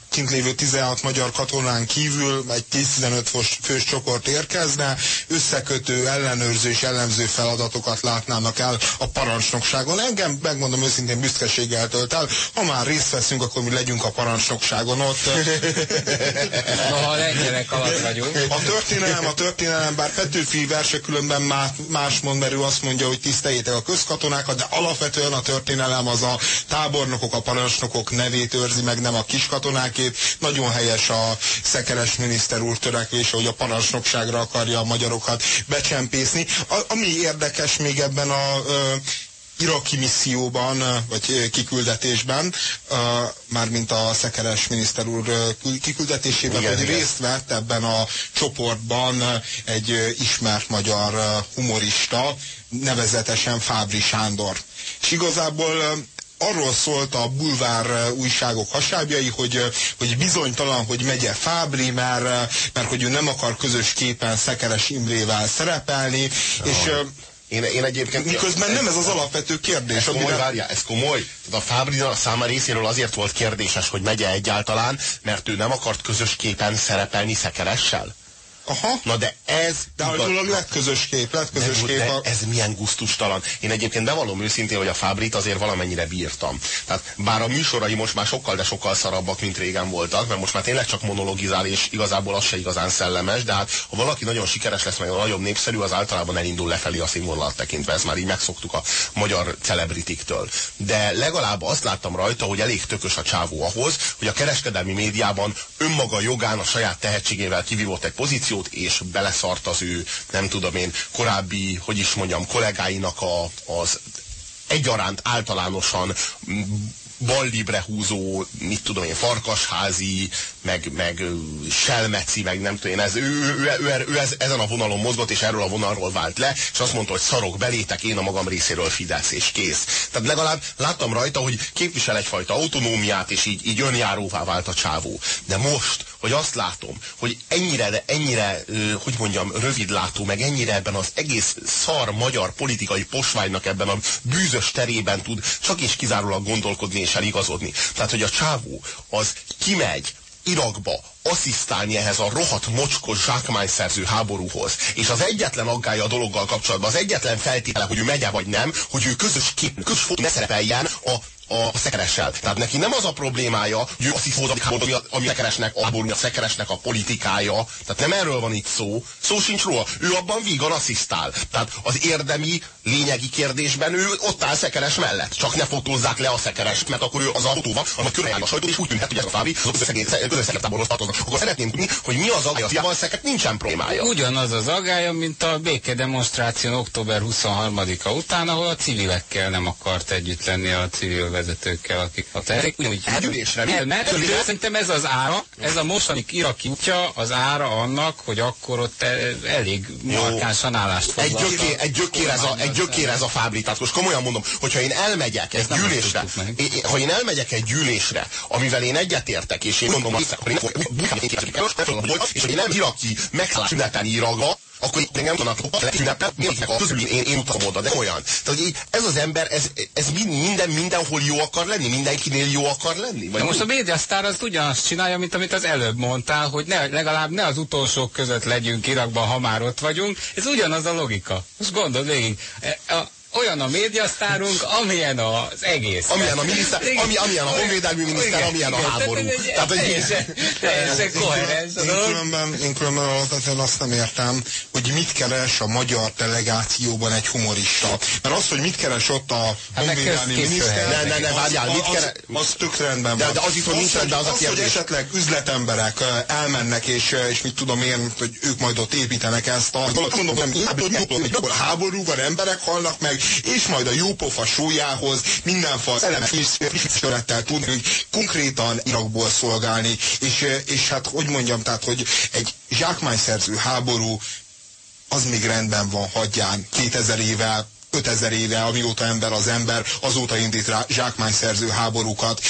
kint lévő 16 magyar katonán kívül egy 10-15 fős, csoport érkezne, összekötő, ellenőrző és ellenző feladatokat látnának el a parancsnokságon. Engem, megmondom őszintén, büszkeséggel tölt el. Ha már részt veszünk, akkor mi legyünk a parancsnokságon ott. (laughs) Noha a lengyelek alatt vagyunk. A történelem, a történelem, bár Petőfi verse különben má- más mond, mert ő azt mondja, hogy tiszteljétek a közkatonákat, de alapvetően a történelem az a tábornokok, a parancsnokok nevét őrzi meg, nem a kiskatonákét. Nagyon helyes a szekeres miniszter úr törekvése, hogy a parancsnokságra akarja a magyarokat becsempészni. A, ami érdekes még ebben a ö, iraki misszióban, vagy kiküldetésben, mármint a szekeres miniszter úr kiküldetésében, Igen, hogy igen. részt vett ebben a csoportban egy ismert magyar humorista, nevezetesen Fábri Sándor. És igazából arról szólt a bulvár ö, újságok hasábjai, hogy, ö, hogy bizonytalan, hogy megye Fábri, mert, ö, mert hogy ő nem akar közös képen Szekeres Imrével szerepelni, és ö, Én, én egyébként... miközben nem ez az alapvető kérdés. Ez komoly, amire- várjál, ez komoly. Tehát a Fábri a száma részéről azért volt kérdéses, hogy megye egyáltalán, mert ő nem akart közös képen szerepelni szekeressel. Aha, Na de ez... de állítólag lett közös kép, lett közös de, kép. de a- ez milyen gusztustalan. Én egyébként bevallom őszintén, hogy a Fábrit azért valamennyire bírtam. Tehát bár a műsorai most már sokkal, de sokkal szarabbak, mint régen voltak, mert most már tényleg csak monologizál, és igazából az se igazán szellemes, de hát ha valaki nagyon sikeres lesz, meg nagyobb népszerű, az általában elindul lefelé a színvonalat tekintve. Ez már így megszoktuk a magyar celebritiktől. De legalább azt láttam rajta, hogy elég tökös a csávó ahhoz, hogy a kereskedelmi médiában önmaga jogán a saját tehetségével kivívott egy pozíciót, és beleszart az ő, nem tudom én, korábbi, hogy is mondjam, kollégáinak a, az egyaránt általánosan ballibre húzó, mit tudom én, farkasházi, meg, meg selmeci, meg nem tudom én, ez, ő, ő, ő, ő, ő ez, ezen a vonalon mozgott, és erről a vonalról vált le, és azt mondta, hogy szarok belétek, én a magam részéről Fidesz, és kész. Tehát legalább láttam rajta, hogy képvisel egyfajta autonómiát, és így, így önjáróvá vált a csávó. De most, hogy azt látom, hogy ennyire, ennyire, hogy mondjam, rövidlátó, meg ennyire ebben az egész szar magyar politikai posványnak ebben a bűzös terében tud csak és kizárólag gondolkodni és eligazodni. Tehát, hogy a csávó az kimegy Irakba asszisztálni ehhez a rohadt mocskos zsákmányszerző háborúhoz. És az egyetlen aggája a dologgal kapcsolatban, az egyetlen feltétele, hogy ő megye vagy nem, hogy ő közös kép, közös fotó ne szerepeljen a a szekeressel. Tehát neki nem az a problémája, hogy ő azt hisz, hogy ami szekeresnek a háború, a szekeresnek a politikája. Tehát nem erről van itt szó. Szó sincs róla. Ő abban vígan asszisztál. Tehát az érdemi, lényegi kérdésben ő ott áll szekeres mellett. Csak ne fotózzák le a szekerest, mert akkor ő az a fotóban, ami körülbelül a sajtó, és úgy tűnhet, hogy ez a Fábi az közös táborhoz tartoznak. Akkor szeretném tudni, hogy mi az aggály, a szeket nincsen problémája. Ugyanaz az aggája, mint a békedemonstráció október 23-a után, ahol a civilekkel nem akart együtt lenni a civil vezetőkkel, akik a teherik. Ugyanúgy hát, szerintem ez az ára, ez a mostani iraki útja az ára annak, hogy akkor ott e- elég markánsan állást egy gyökér, egy gyökér ez a, egy gyökér ez a fábri. Tehát most komolyan mondom, hogyha én elmegyek egy gyűlésre, ha én elmegyek egy gyűlésre, amivel én egyetértek, és én mondom azt, hogy én, és hogy nem iraki meghálás ünnepelni Irakba, akkor nem tudnak ünnepel, mindenkinek a közül én, én utalom oda, de olyan. Tehát, hogy ez az ember, ez, ez minden, mindenhol jó akar lenni, mindenkinél jó akar lenni. Vagy most a médiasztár az ugyanazt csinálja, mint amit az előbb mondtál, hogy ne, legalább ne az utolsók között legyünk Irakban, ha már ott vagyunk. Ez ugyanaz a logika. Most gondold végig. E, a, olyan a médiasztárunk, amilyen az egész. Amilyen a miniszter, ami, amilyen a honvédelmi miniszter, amilyen a háború. Tehát, hogy teljesen koherens. Én különben, én különben alapvetően azt nem értem, hogy mit keres a magyar delegációban egy humorista. Mert az, hogy mit keres ott a hát honvédelmi miniszter... Ne, ne, ne, várjál, mit keres... Az, tök rendben van. De, az itt, hogy nincs rendben, az a kérdés. esetleg üzletemberek elmennek, és, és mit tudom én, hogy ők majd ott építenek ezt a... Mondom, hogy háborúban emberek halnak meg, és majd a jópofa sójához mindenfajta szelemes szerettel tudni, hogy konkrétan Irakból szolgálni, és, és hát hogy mondjam, tehát, hogy egy zsákmányszerző háború az még rendben van, hagyján 2000 éve 5000 éve, amióta ember az ember, azóta indít rá zsákmányszerző háborúkat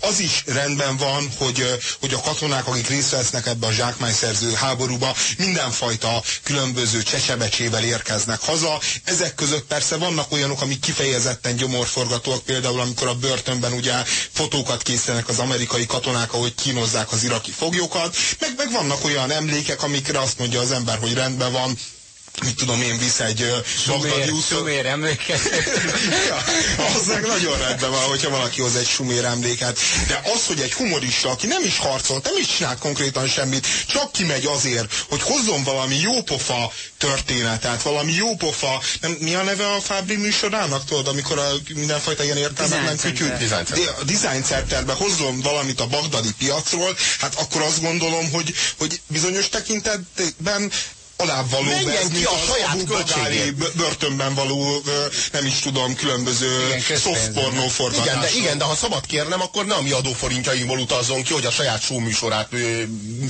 az is rendben van, hogy, hogy a katonák, akik részt vesznek ebbe a zsákmányszerző háborúba, mindenfajta különböző csecsebecsével érkeznek haza. Ezek között persze vannak olyanok, amik kifejezetten gyomorforgatóak, például amikor a börtönben ugye fotókat készítenek az amerikai katonák, ahogy kínozzák az iraki foglyokat, meg, meg vannak olyan emlékek, amikre azt mondja az ember, hogy rendben van, mit tudom én, visz egy bagdadi úszó... Sumér (laughs) ja, az meg nagyon rendben van, hogyha valaki hoz egy sumér emléket. De az, hogy egy humorista, aki nem is harcolt, nem is csinált konkrétan semmit, csak kimegy azért, hogy hozzon valami jópofa történetet, valami jópofa, nem, mi a neve a Fábri műsorának, tudod, amikor a mindenfajta ilyen értelmetlen kütyű... A Design Centerbe hozzon valamit a bagdadi piacról, hát akkor azt gondolom, hogy, hogy bizonyos tekintetben alább való Menjen ki a saját költségét. börtönben való, nem is tudom, különböző softpornó forgatás. Igen de, igen, de ha szabad kérnem, akkor nem a mi adóforintjainkból utazzon ki, hogy a saját showműsorát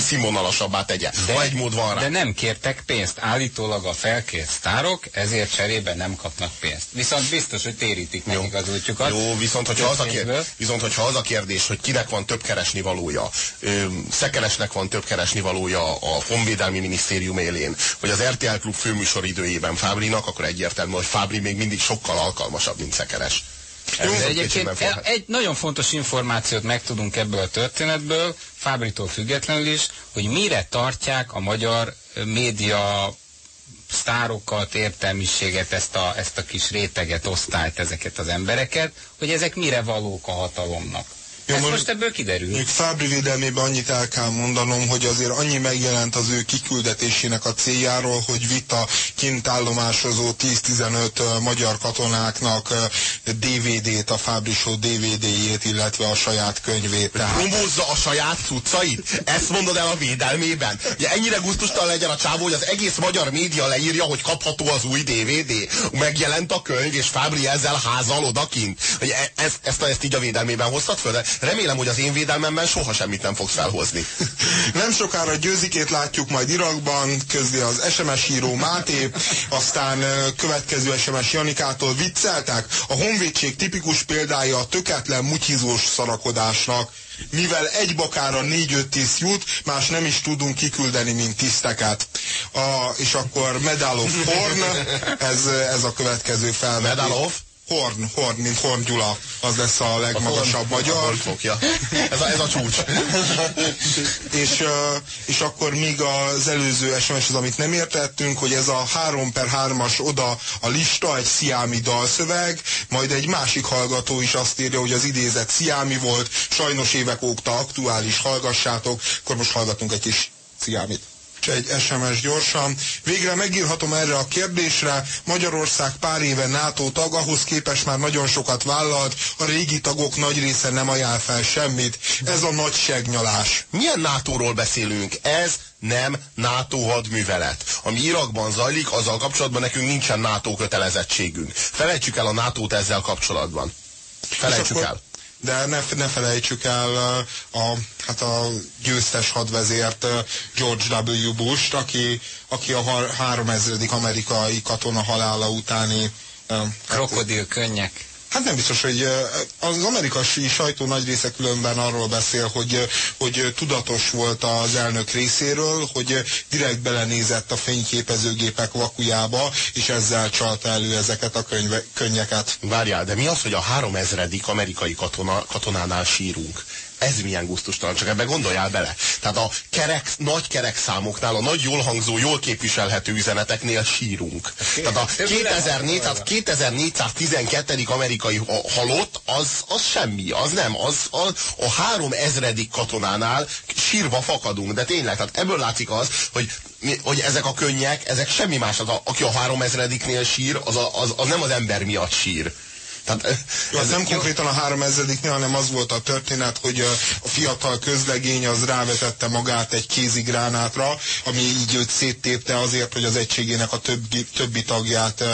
színvonalasabbá tegye. De, ha egy mód van rá. De nem kértek pénzt. Állítólag a felkért sztárok ezért cserébe nem kapnak pénzt. Viszont biztos, hogy térítik nekik az útjukat. Jó, viszont hogyha, az a kérdés, viszont hogyha az a kérdés, hogy kinek van több keresni valója, Szekeresnek van több keresni valója a Honvédelmi Minisztérium élén, hogy az RTL Klub főműsor időjében Fábrinak, akkor egyértelmű, hogy Fábri még mindig sokkal alkalmasabb, mint Szekeres. Jó, egyébként egy nagyon fontos információt megtudunk ebből a történetből, Fábritól függetlenül is, hogy mire tartják a magyar média sztárokat, értelmiséget, ezt a, ezt a kis réteget, osztályt, ezeket az embereket, hogy ezek mire valók a hatalomnak. Jó, Ez most ebből kiderül. Még Fábri védelmében annyit el kell mondanom, hogy azért annyi megjelent az ő kiküldetésének a céljáról, hogy vita kint állomásozó 10-15 magyar katonáknak DVD-t, a Fábri Show DVD-jét, illetve a saját könyvét. Tehát... Promózza a saját cuccait? Ezt mondod el a védelmében? Ugye ennyire gusztustalan legyen a csávó, hogy az egész magyar média leírja, hogy kapható az új DVD. Megjelent a könyv, és Fábri ezzel házal odakint. E- ez, ezt, ezt így a védelmében hoztad föl? Remélem, hogy az én védelmemben soha semmit nem fogsz felhozni. (laughs) nem sokára győzikét látjuk majd Irakban, közdi az SMS író Máté, aztán következő SMS Janikától vicceltek. A honvédség tipikus példája a töketlen mutyizós szarakodásnak mivel egy bakára négy-öt tiszt jut, más nem is tudunk kiküldeni, mint tiszteket. A, és akkor Medal of Horn, (laughs) ez, ez a következő felvetés. Medal of? Horn, Horn, mint Horn Gyula, az lesz a legmagasabb a magyar. Fokja. Ez a, ez a csúcs. (laughs) és, és akkor még az előző SMS az, amit nem értettünk, hogy ez a 3 per 3-as oda a lista, egy sziámi dalszöveg, majd egy másik hallgató is azt írja, hogy az idézet sziámi volt, sajnos évek óta aktuális, hallgassátok, akkor most hallgatunk egy kis sziámit egy SMS gyorsan. Végre megírhatom erre a kérdésre. Magyarország pár éve NATO tag, ahhoz képest már nagyon sokat vállalt, a régi tagok nagy része nem ajánl fel semmit. Ez a nagy segnyalás. Milyen NATO-ról beszélünk? Ez nem NATO hadművelet. Ami Irakban zajlik, azzal kapcsolatban nekünk nincsen NATO kötelezettségünk. Felejtsük el a NATO-t ezzel kapcsolatban. Felejtsük el de ne, ne felejtsük el a, hát a győztes hadvezért George W. Bush-t, aki, aki a 3000. amerikai katona halála utáni krokodil könnyek Hát nem biztos, hogy az amerikai sajtó nagy része különben arról beszél, hogy, hogy tudatos volt az elnök részéről, hogy direkt belenézett a fényképezőgépek vakujába, és ezzel csalta elő ezeket a könyve, könnyeket. Várjál, de mi az, hogy a három ezredik amerikai katona, katonánál sírunk? Ez milyen gusztustalan, csak ebbe gondoljál bele. Tehát a kerek, nagy kerek számoknál, a nagy jól hangzó, jól képviselhető üzeneteknél sírunk. Tehát a 2400, tehát 2412. amerikai halott, az, az semmi, az nem, az, az a három ezredik katonánál sírva fakadunk, de tényleg, tehát ebből látszik az, hogy hogy ezek a könnyek, ezek semmi más, az a, aki a három ezrediknél sír, az, a, az, az nem az ember miatt sír, tehát, jó, ez nem jó. konkrétan a három ezrediknél, hanem az volt a történet, hogy a fiatal közlegény az rávetette magát egy kézigránátra, ami így őt széttépte azért, hogy az egységének a többi, többi tagját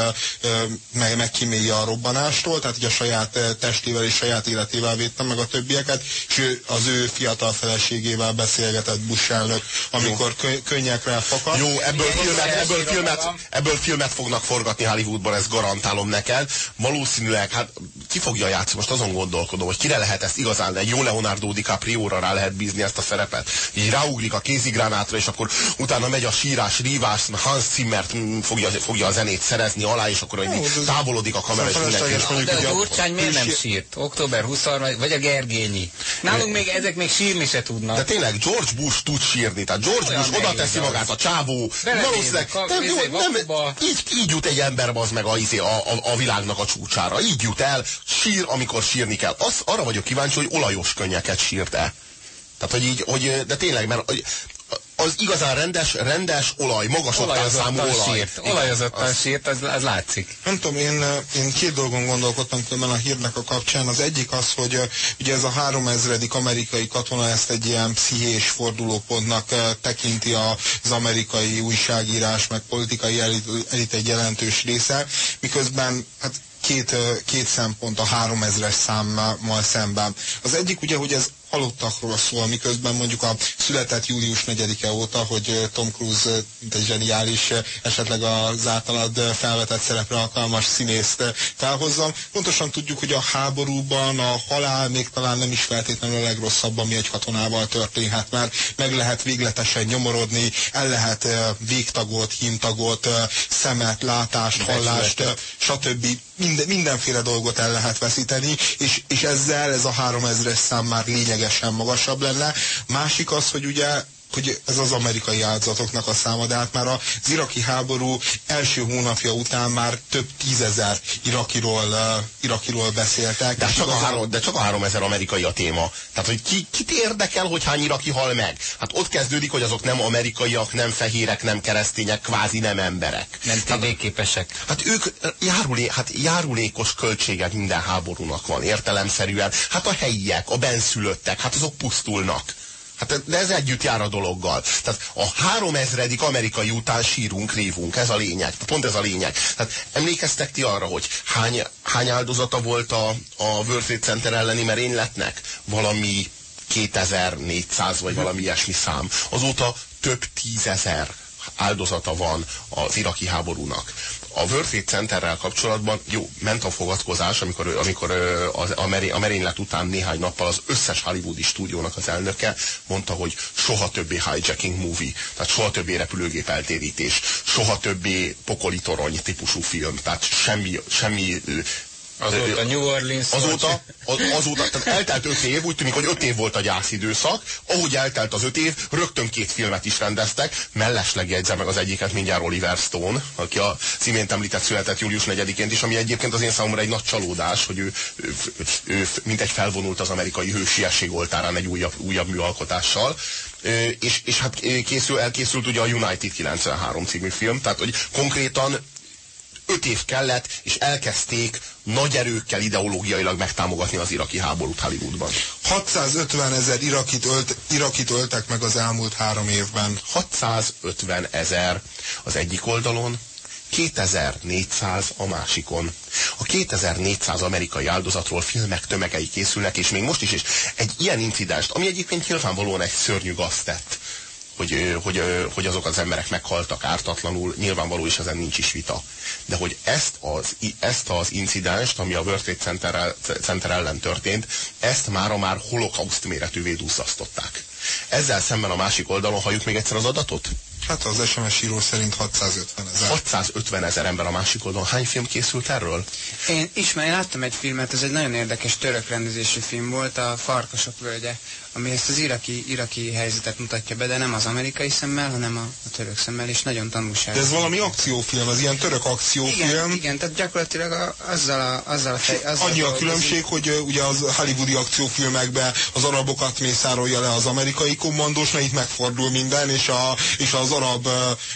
meg, megkímélje a robbanástól, tehát így a saját testével és saját életével védte meg a többieket, és ő, az ő fiatal feleségével beszélgetett Bush elnök, amikor kö, könnyekre fakad. Jó, ebből filmet, ebből, filmet, ebből filmet fognak forgatni Hollywoodban, ezt garantálom neked. Valószínűleg, hát ki fogja játszani? Most azon gondolkodom, hogy kire lehet ezt igazán, egy jó Leonardo DiCaprio-ra rá lehet bízni ezt a szerepet. Így ráugrik a kézigránátra, és akkor utána megy a sírás, rívás, Hans Zimmert fogja, fogja a zenét szerezni alá, és akkor hogy távolodik a kamera, és mindenki. De a Gyurcsány miért nem sírt? Október 23 vagy a Gergényi. Nálunk még ezek még sírni se tudnak. De tényleg George Bush tud sírni, tehát George Bush oda teszi magát a csávó, valószínűleg nem, jó, nem, így, így jut egy ember az meg a, izé, a, a, a világnak a csúcsára. Így jut el, sír, amikor sírni kell. Az, arra vagyok kíváncsi, hogy olajos könnyeket sírt-e. Tehát, hogy így, hogy, de tényleg, mert az igazán rendes, rendes olaj, magas számú olaj. Sírt. Olajozottan az... sírt, az, az látszik. Nem tudom, én, én két dolgon gondolkodtam különben a hírnek a kapcsán. Az egyik az, hogy ugye ez a 3000. amerikai katona ezt egy ilyen pszichés fordulópontnak tekinti az amerikai újságírás, meg politikai elit, elit egy jelentős része, miközben hát két, két szempont a 3000-es számmal szemben. Az egyik ugye, hogy ez halottakról szól, miközben mondjuk a született július 4-e óta, hogy Tom Cruise, mint egy zseniális, esetleg az általad felvetett szerepre alkalmas színészt felhozzam. Pontosan tudjuk, hogy a háborúban a halál még talán nem is feltétlenül a legrosszabb, ami egy katonával történhet, mert meg lehet végletesen nyomorodni, el lehet végtagot, hintagot, szemet, látást, hallást, stb. Minden, mindenféle dolgot el lehet veszíteni, és, és ezzel ez a 3000-es szám már lényeg lényegesen magasabb lenne. Másik az, hogy ugye hogy ez az amerikai áldozatoknak a száma, de hát már az iraki háború első hónapja után már több tízezer irakiról, uh, irakiról beszéltek. De csak, a három, de csak a három ezer amerikai a téma. Tehát, hogy ki, kit érdekel, hogy hány iraki hal meg? Hát ott kezdődik, hogy azok nem amerikaiak, nem fehérek, nem keresztények, kvázi nem emberek. Nem tévéképesek. Hát ők járulé, hát járulékos költsége minden háborúnak van, értelemszerűen. Hát a helyiek, a benszülöttek, hát azok pusztulnak. Hát de ez együtt jár a dologgal. Tehát a három ezredik amerikai után sírunk, révunk, ez a lényeg. Pont ez a lényeg. Tehát emlékeztek ti arra, hogy hány, hány áldozata volt a, a World Trade Center elleni merényletnek? Valami 2400 vagy valami ilyesmi szám. Azóta több tízezer áldozata van az iraki háborúnak. A World Trade Centerrel kapcsolatban jó, ment a fogadkozás, amikor, amikor az, a, merény, a merénylet után néhány nappal az összes hollywoodi stúdiónak az elnöke mondta, hogy soha többé hijacking movie, tehát soha többé repülőgép eltérítés, soha többé pokoli torony típusú film, tehát semmi, semmi Azóta New Orleans azóta, az, azóta, tehát eltelt öt év, úgy tűnik, hogy öt év volt a gyászidőszak, ahogy eltelt az öt év, rögtön két filmet is rendeztek, mellesleg jegyzem meg az egyiket mindjárt Oliver Stone, aki a címént említett született július 4-én is, ami egyébként az én számomra egy nagy csalódás, hogy ő, ő, ő, ő mint egy felvonult az amerikai hősiesség oltárán egy újabb, újabb műalkotással, és, és hát készül, elkészült ugye a United 93 című film, tehát hogy konkrétan öt év kellett, és elkezdték nagy erőkkel ideológiailag megtámogatni az iraki háborút Hollywoodban. 650 ezer irakit, ölt, irakit öltek meg az elmúlt három évben. 650 ezer az egyik oldalon, 2400 a másikon. A 2400 amerikai áldozatról filmek tömegei készülnek, és még most is, és egy ilyen incidenst, ami egyébként nyilvánvalóan egy szörnyű gaztett, hogy, hogy, hogy azok az emberek meghaltak ártatlanul, nyilvánvaló is ezen nincs is vita. De hogy ezt az, ezt az incidenst, ami a World Trade Center, Center ellen történt, ezt már a már holokauszt méretűvé duzzasztották. Ezzel szemben a másik oldalon halljuk még egyszer az adatot? Hát az SMS író szerint 650 ezer. 650 ezer ember a másik oldalon. Hány film készült erről? Én ismer, láttam egy filmet, ez egy nagyon érdekes török rendezésű film volt, a Farkasok völgye, ami ezt az iraki, iraki helyzetet mutatja be, de nem az amerikai szemmel, hanem a, a török szemmel, és nagyon tanulságos. De ez valami akciófilm, az ilyen török akciófilm. Igen, igen tehát gyakorlatilag a, azzal a, azzal a fej, azzal Annyi a különbség, hogy uh, ugye az hollywoodi akciófilmekben az arabokat mészárolja le az amerikai kommandós, mert itt megfordul minden, és, a, és az arab uh,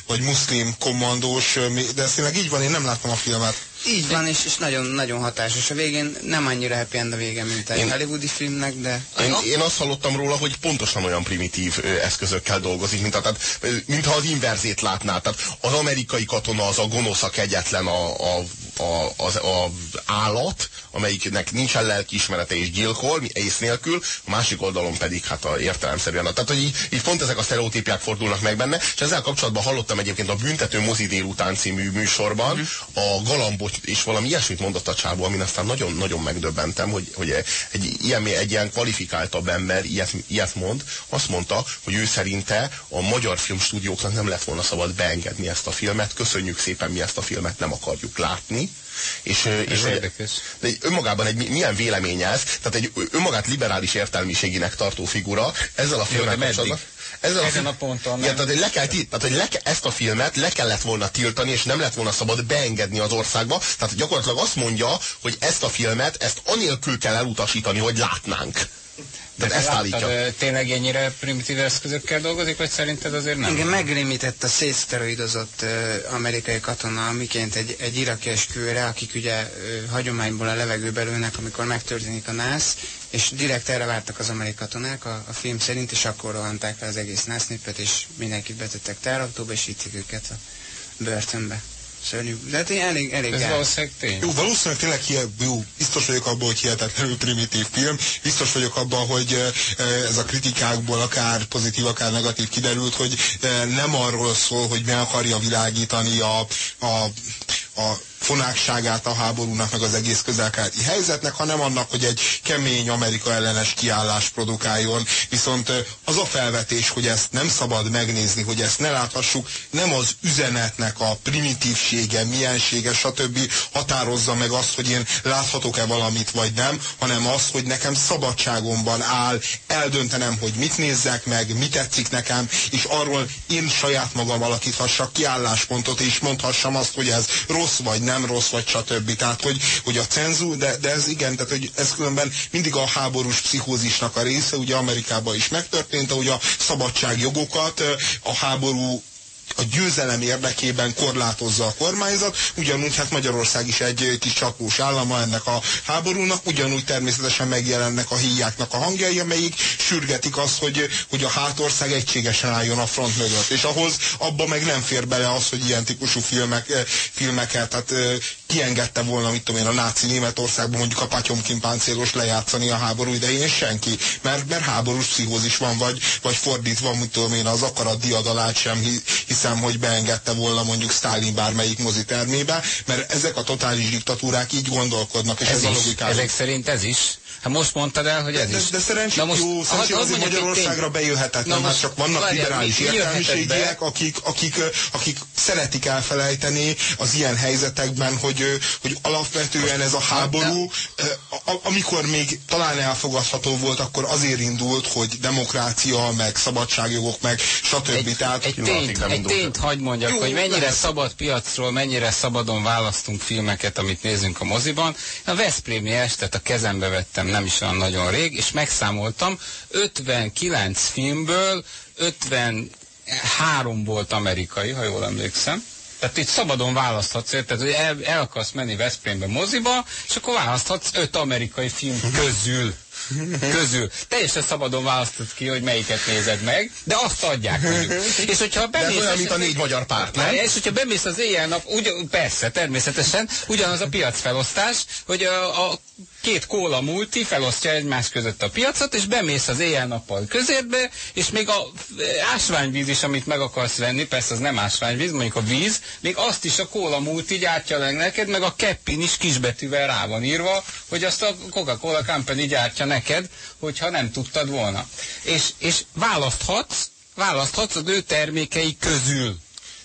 vagy muszlim kommandós, de ez tényleg így van, én nem láttam a filmet. Így van, és, és nagyon, nagyon hatásos. A végén nem annyira happy end a vége, mint egy én, hollywoodi filmnek, de... Én, én azt hallottam róla, hogy pontosan olyan primitív ö, eszközökkel dolgozik, mint, a, tehát, mintha az inverzét látná. Tehát az amerikai katona az a gonosz, a kegyetlen, a, a, a, az a állat, amelyiknek nincsen lelkiismerete és gyilkol, ész nélkül, a másik oldalon pedig hát a értelemszerűen. Tehát, hogy így, így pont ezek a sztereotípiák fordulnak meg benne, és ezzel kapcsolatban hallottam egyébként a Büntető Mozi délután című műsorban mm. a galambot és valami ilyesmit mondott a csávó, amin aztán nagyon-nagyon megdöbbentem, hogy, hogy egy, ilyen, egy ilyen kvalifikáltabb ember ilyet, ilyet mond, azt mondta, hogy ő szerinte a magyar filmstúdióknak nem lett volna szabad beengedni ezt a filmet, köszönjük szépen, mi ezt a filmet nem akarjuk látni, és, és érdekes. De önmagában egy milyen vélemény ez, tehát egy önmagát liberális értelmiségének tartó figura ezzel a filmmel kapcsolatban. Ezzel Ezen a, a ponton. Igen, tehát, hogy le kell, tehát, hogy le, ezt a filmet le kellett volna tiltani, és nem lett volna szabad beengedni az országba. Tehát gyakorlatilag azt mondja, hogy ezt a filmet, ezt anélkül kell elutasítani, hogy látnánk. De ezt állítja. Tényleg ennyire primitív eszközökkel dolgozik, vagy szerinted azért nem? Igen, megrémített a szétszteroidozott amerikai katona, miként egy, egy iraki esküvőre, akik ugye hagyományból a levegőbe lőnek, amikor megtörténik a nász, és direkt erre vártak az amerikai katonák a, a film szerint, és akkor rohanták le az egész násznépet, és mindenkit betettek tárautóba, és vitték őket a börtönbe. Szörnyű. De hát elég, elég Ez valószínűleg tény. Jó, valószínűleg tényleg hihet, jó, biztos vagyok abban, hogy hihetetlenül primitív film. Biztos vagyok abban, hogy ez a kritikákból akár pozitív, akár negatív kiderült, hogy nem arról szól, hogy meg akarja világítani a, a, a fonákságát a háborúnak, meg az egész közelkeleti helyzetnek, hanem annak, hogy egy kemény Amerika ellenes kiállás produkáljon. Viszont az a felvetés, hogy ezt nem szabad megnézni, hogy ezt ne láthassuk, nem az üzenetnek a primitívsége, miensége, stb. határozza meg azt, hogy én láthatok-e valamit vagy nem, hanem az, hogy nekem szabadságomban áll eldöntenem, hogy mit nézzek meg, mit tetszik nekem, és arról én saját magam alakíthassak ki álláspontot, és mondhassam azt, hogy ez rossz vagy nem rossz, vagy stb. Tehát, hogy, hogy a cenzú, de, de ez igen, tehát, hogy ez különben mindig a háborús pszichózisnak a része, ugye Amerikában is megtörtént, ahogy a szabadságjogokat a háború a győzelem érdekében korlátozza a kormányzat, ugyanúgy hát Magyarország is egy kis csapós állama ennek a háborúnak, ugyanúgy természetesen megjelennek a híjáknak a hangjai, amelyik sürgetik azt, hogy, hogy a hátország egységesen álljon a front mögött. És ahhoz abba meg nem fér bele az, hogy ilyen típusú filmek, filmeket, tehát kiengedte volna, mit tudom én, a náci Németországban mondjuk a Patyomkin páncélos lejátszani a háború idején senki, mert, mert háborús pszichózis van, vagy, vagy fordítva, mit tudom én, az akarat diadalát sem hiszem, hogy beengedte volna mondjuk Stalin bármelyik mozitermébe, mert ezek a totális diktatúrák így gondolkodnak, és ez, ez is, a logikája. Ezek szerint ez is Hát most mondtad el, hogy ez de, is. De, de szerencsére jó, szerencsére azért Magyarországra bejöhetetlen, hát csak vannak várjál, liberális értelmiségiek, akik, akik, akik szeretik elfelejteni az ilyen helyzetekben, hogy, hogy alapvetően ez a háború, amikor még talán elfogadható volt, akkor azért indult, hogy demokrácia, meg szabadságjogok, meg stb. Egy, Tehát egy tényt, egy tényt hagyd mondjak, Jó, hogy mennyire lehet. szabad piacról, mennyire szabadon választunk filmeket, amit nézünk a moziban. A Veszprémi estet a kezembe vettem nem is olyan nagyon rég, és megszámoltam, 59 filmből 53 volt amerikai, ha jól emlékszem. Tehát itt szabadon választhatsz, tehát hogy el, el akarsz menni Veszprémbe moziba, és akkor választhatsz öt amerikai film közül közül. Teljesen szabadon választod ki, hogy melyiket nézed meg, de azt adják mondjuk. És hogyha bemész... De olyan, mint a négy magyar párt, nem? És hogyha bemész az éjjel-nap, ugyan, persze, természetesen, ugyanaz a piacfelosztás, hogy a, a két kóla multi felosztja egymás között a piacot, és bemész az éjjel-nappal közérbe, és még a ásványvíz is, amit meg akarsz venni, persze az nem ásványvíz, mondjuk a víz, még azt is a kóla multi gyártja meg neked, meg a keppin is kisbetűvel rá van írva, hogy azt a Coca-Cola Company gyártja neked, hogyha nem tudtad volna. És, és választhatsz, választhatsz az ő termékei közül.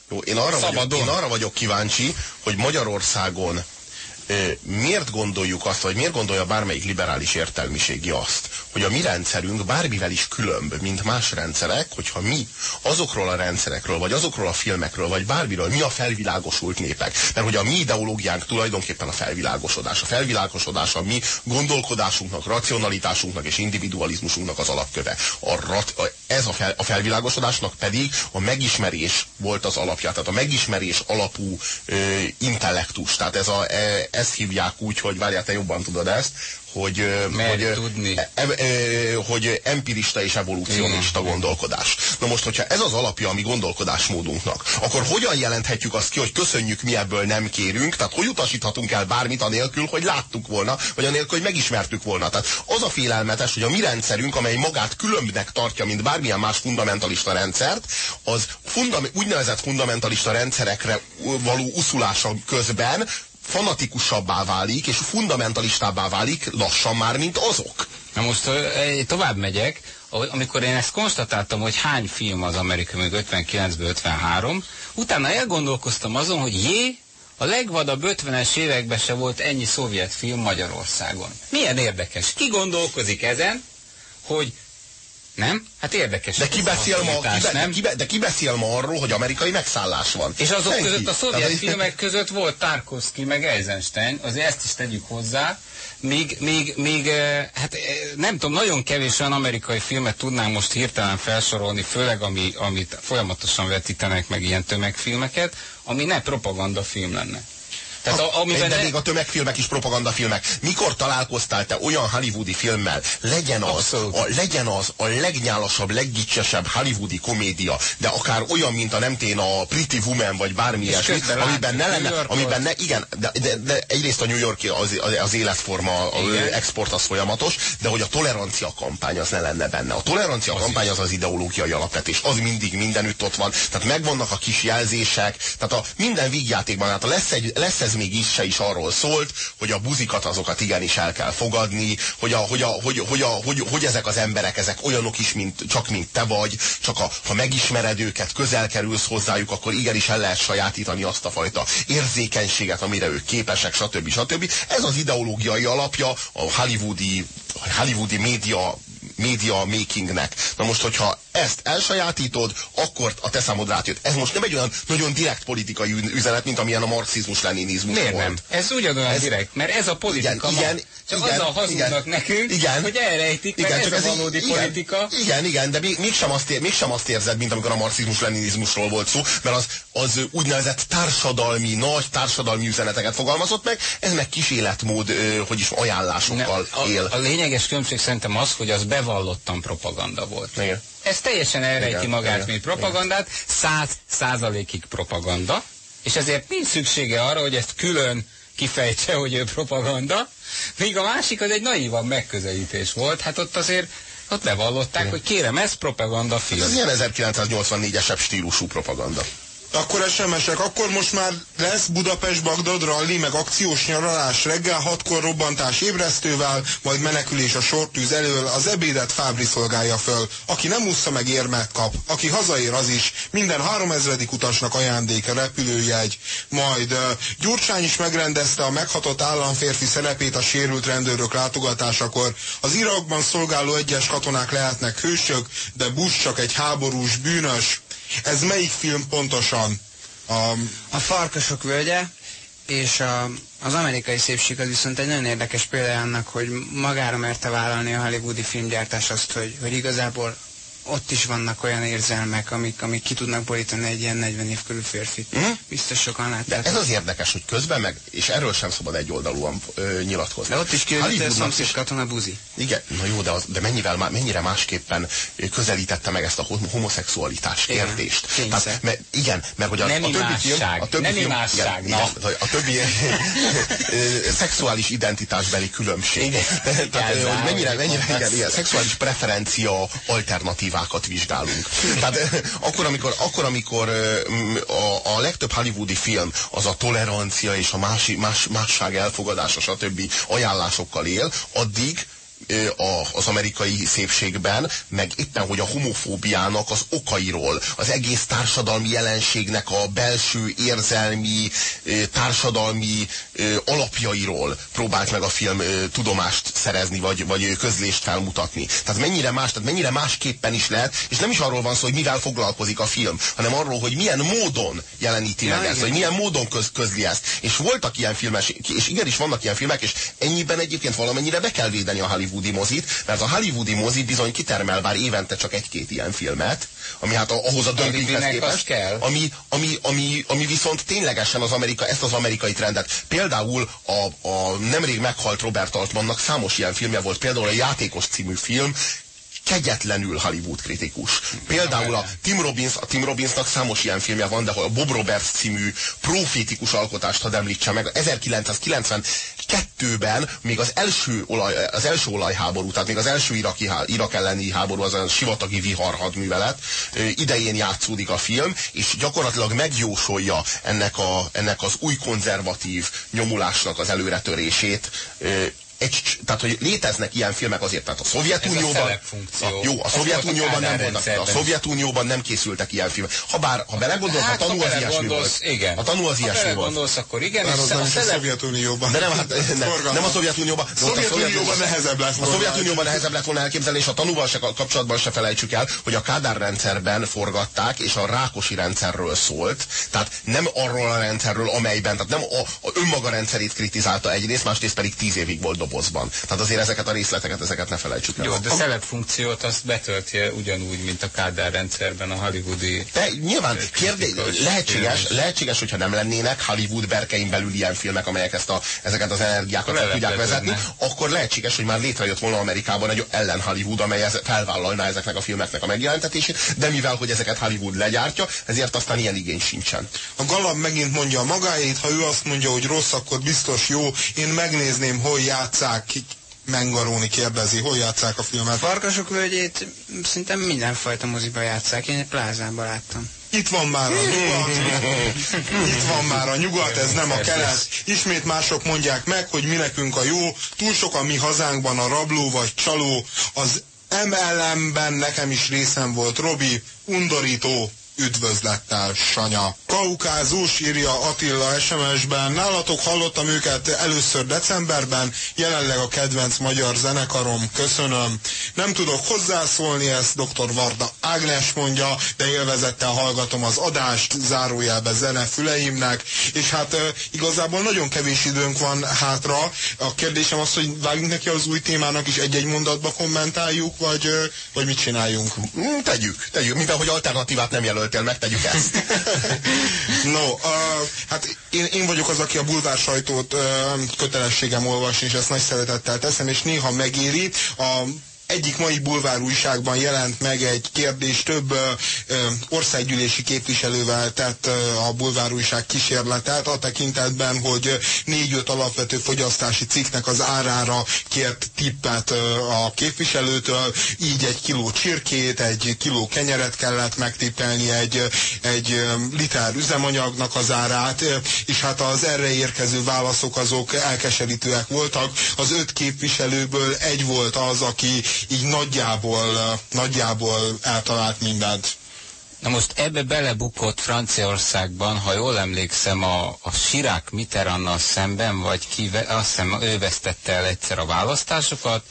Jó, én arra, vagyok, én arra vagyok kíváncsi, hogy Magyarországon miért gondoljuk azt, vagy miért gondolja bármelyik liberális értelmiségi azt, hogy a mi rendszerünk bármivel is különb, mint más rendszerek, hogyha mi azokról a rendszerekről, vagy azokról a filmekről, vagy bármiről, mi a felvilágosult népek. Mert hogy a mi ideológiánk tulajdonképpen a felvilágosodás. A felvilágosodás a mi gondolkodásunknak, racionalitásunknak és individualizmusunknak az alapköve. A rat, a, ez a, fel, a felvilágosodásnak pedig a megismerés volt az alapja. Tehát a megismerés alapú ö, intellektus. Tehát ez a, e, ezt hívják úgy, hogy várjál, te jobban tudod ezt, hogy, hogy, tudni. E, e, e, hogy empirista és evolúcionista Igen. gondolkodás. Na most, hogyha ez az alapja a mi gondolkodásmódunknak, akkor hogyan jelenthetjük azt ki, hogy köszönjük, mi ebből nem kérünk, tehát hogy utasíthatunk el bármit anélkül, hogy láttuk volna, vagy anélkül, hogy megismertük volna. Tehát az a félelmetes, hogy a mi rendszerünk, amely magát különbnek tartja, mint bármilyen más fundamentalista rendszert, az fundam, úgynevezett fundamentalista rendszerekre való uszulása közben fanatikusabbá válik, és fundamentalistábbá válik lassan már, mint azok. Na most tovább megyek, amikor én ezt konstatáltam, hogy hány film az Amerika még 59 53, utána elgondolkoztam azon, hogy jé, a legvadabb 50-es években se volt ennyi szovjet film Magyarországon. Milyen érdekes. Ki gondolkozik ezen, hogy nem? Hát érdekes. De ki beszél, ma, ki be, nem? Ki be, de ki beszél ma arról, hogy amerikai megszállás van? És azok Senki. között, a szovjet Tehát, filmek között volt Tarkovsky, meg Eisenstein, azért ezt is tegyük hozzá, még, még, még, eh, hát eh, nem tudom, nagyon kevés olyan amerikai filmet tudnám most hirtelen felsorolni, főleg ami, amit folyamatosan vetítenek meg ilyen tömegfilmeket, ami ne propagandafilm lenne. Tehát a, amiben de még a tömegfilmek is propagandafilmek. Mikor találkoztál te olyan hollywoodi filmmel? Legyen az, a, legyen az a legnyálasabb, leggicsesebb hollywoodi komédia, de akár olyan, mint a nem tén a Pretty Woman, vagy bármi ilyesmi, amiben ne lenne, amiben ne, igen, de, de, de egyrészt a New Yorki az, az, az életforma, az export az folyamatos, de hogy a tolerancia kampány az ne lenne benne. A tolerancia az kampány az az ideológiai alapvetés, az mindig mindenütt ott van, tehát megvannak a kis jelzések, tehát a minden vígjátékban, hát lesz, egy, lesz ez ez még is se is arról szólt, hogy a buzikat azokat igenis el kell fogadni, hogy, a, hogy, a, hogy, hogy, a, hogy, hogy ezek az emberek, ezek olyanok is, mint, csak mint te vagy, csak a, ha megismered őket, közel kerülsz hozzájuk, akkor igenis el lehet sajátítani azt a fajta érzékenységet, amire ők képesek, stb. stb. Ez az ideológiai alapja a hollywoodi, hollywoodi média média makingnek. Na most, hogyha ezt elsajátítod, akkor a te számodra átjött. Ez most nem egy olyan nagyon direkt politikai üzenet, mint amilyen a marxizmus-leninizmus Miért volt. nem? Ez ugyanolyan ez, direkt, mert ez a politika igen, igen, Csak igen, azzal hazudnak igen, nekünk, igen, hogy elrejtik, igen, mert csak ez a valódi igen, politika. Igen, igen, de még, mégsem, azt ér, mégsem azt érzed, mint amikor a marxizmus-leninizmusról volt szó, mert az, az úgynevezett társadalmi, nagy társadalmi üzeneteket fogalmazott meg, ez meg kis életmód, hogy is ajánlásokkal ne, a, él. A lényeges különbség szerintem az, hogy az bevallottan propaganda volt. Igen. Ez teljesen elrejti Igen, magát, igen, mint propagandát, száz százalékig propaganda, és ezért nincs szüksége arra, hogy ezt külön kifejtse, hogy ő propaganda, míg a másik az egy naívan megközelítés volt, hát ott azért ott bevallották, Igen. hogy kérem, ez propaganda film. Ez ilyen 1984-esebb stílusú propaganda. Akkor SMS-ek, akkor most már lesz Budapest-Bagdad ralli, meg akciós nyaralás reggel, hatkor robbantás ébresztővel, majd menekülés a sortűz elől, az ebédet Fábri szolgálja föl. Aki nem ússza meg érmet kap, aki hazaér az is, minden háromezredik utasnak ajándéka repülőjegy. Majd Gyurcsány is megrendezte a meghatott államférfi szerepét a sérült rendőrök látogatásakor. Az Irakban szolgáló egyes katonák lehetnek hősök, de Bush csak egy háborús bűnös. Ez melyik film pontosan? A, a Farkasok völgye, és a, az amerikai szépség az viszont egy nagyon érdekes példa annak, hogy magára merte vállalni a hollywoodi filmgyártás azt, hogy, hogy igazából ott is vannak olyan érzelmek, amik, amik ki tudnak borítani egy ilyen 40 év körül férfit. Mm. Biztos sokan látták. De ez az érdekes, hogy közben meg, és erről sem szabad egyoldalúan ö, nyilatkozni. De ott is kijött a szomszéd katona buzi. Igen, na jó, de, az, de mennyivel, mennyire másképpen közelítette meg ezt a homoszexualitás kérdést. Igen, Tehát, mert, igen, mert hogy a, Nem a többi film, a többi Nem film, imásság, igen, na. igen, a többi (laughs) szexuális identitásbeli különbség. Igen. Tehát, Igen, hogy mennyire, mennyire, igen. igen, igen, szexuális preferencia alternatívákat vizsgálunk. Tehát akkor, amikor, akkor, amikor a, a legtöbb hollywoodi film az a tolerancia és a mási, más, másság elfogadása, stb. ajánlásokkal él, addig az amerikai szépségben, meg éppen, hogy a homofóbiának az okairól, az egész társadalmi jelenségnek a belső érzelmi, társadalmi alapjairól próbált meg a film tudomást szerezni, vagy, vagy közlést felmutatni. Tehát mennyire más, tehát mennyire másképpen is lehet, és nem is arról van szó, hogy mivel foglalkozik a film, hanem arról, hogy milyen módon jeleníti ja, meg ezt, vagy milyen módon köz, közli ezt. És voltak ilyen filmes, és igenis vannak ilyen filmek, és ennyiben egyébként valamennyire be kell védeni a Hollywood hollywoodi mozit, mert a hollywoodi mozi bizony kitermel bár évente csak egy-két ilyen filmet, ami hát ahhoz a dömpinghez képest, kell. Ami, ami, ami, ami viszont ténylegesen az Amerika, ezt az amerikai trendet. Például a, a nemrég meghalt Robert Altmannak számos ilyen filmje volt, például a Játékos című film, kegyetlenül Hollywood kritikus. Például a Tim Robbins, a Tim Robbinsnak számos ilyen filmje van, de a Bob Roberts című profétikus alkotást hadd említse meg. 1992-ben még az első, olaj, az első olajháború, tehát még az első iraki, Irak elleni háború, az a sivatagi vihar hadművelet idején játszódik a film, és gyakorlatilag megjósolja ennek, a, ennek az új konzervatív nyomulásnak az előretörését egy, tehát, hogy léteznek ilyen filmek azért, tehát a Szovjetunióban... A, jó, a Szovjetunióban nem voltak, a Szovjetunióban nem készültek ilyen filmek. Ha bár, ha belegondolsz, hát, a tanú az ilyesmi volt. Igen. A tanú az ilyesmi volt. gondolsz, akkor igen. Már nem a, Szovjetunióban. De nem, hát, (laughs) nem, nem a Szovjetunióban. A Szovjetunióban nehezebb lett volna. A Szovjetunióban nehezebb lett volna elképzelni, és a tanúval se, kapcsolatban se felejtsük el, hogy a Kádár rendszerben forgatták, és a Rákosi rendszerről szólt. Tehát nem arról a rendszerről, amelyben, tehát nem a, a önmaga rendszerét kritizálta egyrészt, másrészt pedig tíz évig volt dobozban. Tehát azért ezeket a részleteket, ezeket ne felejtsük el. Jó, de szelep funkciót azt betöltje ugyanúgy, mint a Kádár rendszerben a hollywoodi... De nyilván kérdé, lehetséges, lehetséges, hogyha nem lennének Hollywood berkein belül ilyen filmek, amelyek ezt a, ezeket az energiákat fel tudják vezetni, akkor lehetséges, hogy már létrejött volna Amerikában egy ellen Hollywood, amely ez, felvállalná ezeknek a filmeknek a megjelentetését, de mivel, hogy ezeket Hollywood legyártja, ezért aztán ilyen igény sincsen. A Galab megint mondja a magáét, ha ő azt mondja, hogy rossz, akkor biztos jó, én megnézném, hol játszák, Mengaróni kérdezi, hol játszák a filmet? Farkasok völgyét szinte mindenfajta moziba játszák, én egy plázában láttam. Itt van már a nyugat, itt van már a nyugat, ez nem a kelet. Ismét mások mondják meg, hogy mi nekünk a jó, túl sok a mi hazánkban a rabló vagy csaló, az MLM-ben nekem is részem volt, Robi, undorító, üdvözlettel, Sanya. Kaukázus, írja Attila SMS-ben. Nálatok hallottam őket először decemberben, jelenleg a kedvenc magyar zenekarom, köszönöm. Nem tudok hozzászólni, ezt dr. Varda Ágnes mondja, de élvezettel hallgatom az adást, zárójelbe zene füleimnek, és hát igazából nagyon kevés időnk van hátra. A kérdésem az, hogy vágjunk neki az új témának is egy-egy mondatba kommentáljuk, vagy, vagy mit csináljunk? Mm, tegyük, tegyük, mivel hogy alternatívát nem jelöltél, megtegyük ezt. (laughs) No, uh, hát én, én vagyok az, aki a bulvár sajtót uh, kötelességem olvasni, és ezt nagy szeretettel teszem, és néha megéri. A egyik mai bulvár újságban jelent meg egy kérdés, több ö, ö, országgyűlési képviselővel tett ö, a bulvár újság kísérletet a tekintetben, hogy négy-öt alapvető fogyasztási cikknek az árára kért tippet ö, a képviselőtől, így egy kiló csirkét, egy kiló kenyeret kellett megtippelni, egy, egy liter üzemanyagnak az árát, és hát az erre érkező válaszok azok elkeserítőek voltak. Az öt képviselőből egy volt az, aki így nagyjából, nagyjából eltalált mindent. Na most ebbe belebukott Franciaországban, ha jól emlékszem, a, a Sirák Mitterrannal szemben, vagy ki, azt hiszem ő vesztette el egyszer a választásokat,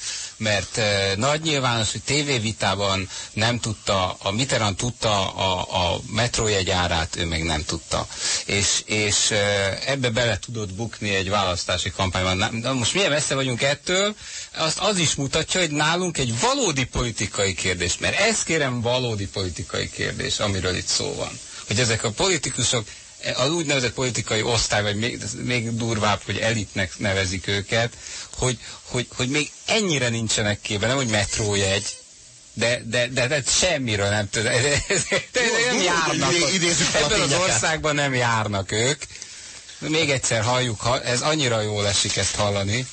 mert e, nagy nyilvános, hogy tévévitában nem tudta, a Mitterrand tudta a, a metrójegy ő még nem tudta. És, és e, ebbe bele tudott bukni egy választási kampányban. Na, most milyen messze vagyunk ettől, azt az is mutatja, hogy nálunk egy valódi politikai kérdés, mert ez kérem valódi politikai kérdés, amiről itt szó van. Hogy ezek a politikusok az úgynevezett politikai osztály, vagy még, még durvább, hogy elitnek nevezik őket, hogy, hogy, hogy még ennyire nincsenek képben, nem hogy metrójegy, de, de, de, de semmiről nem tud. nem járnak. Ebben az országban nem járnak ők. Még egyszer halljuk, ez annyira jól esik ezt hallani.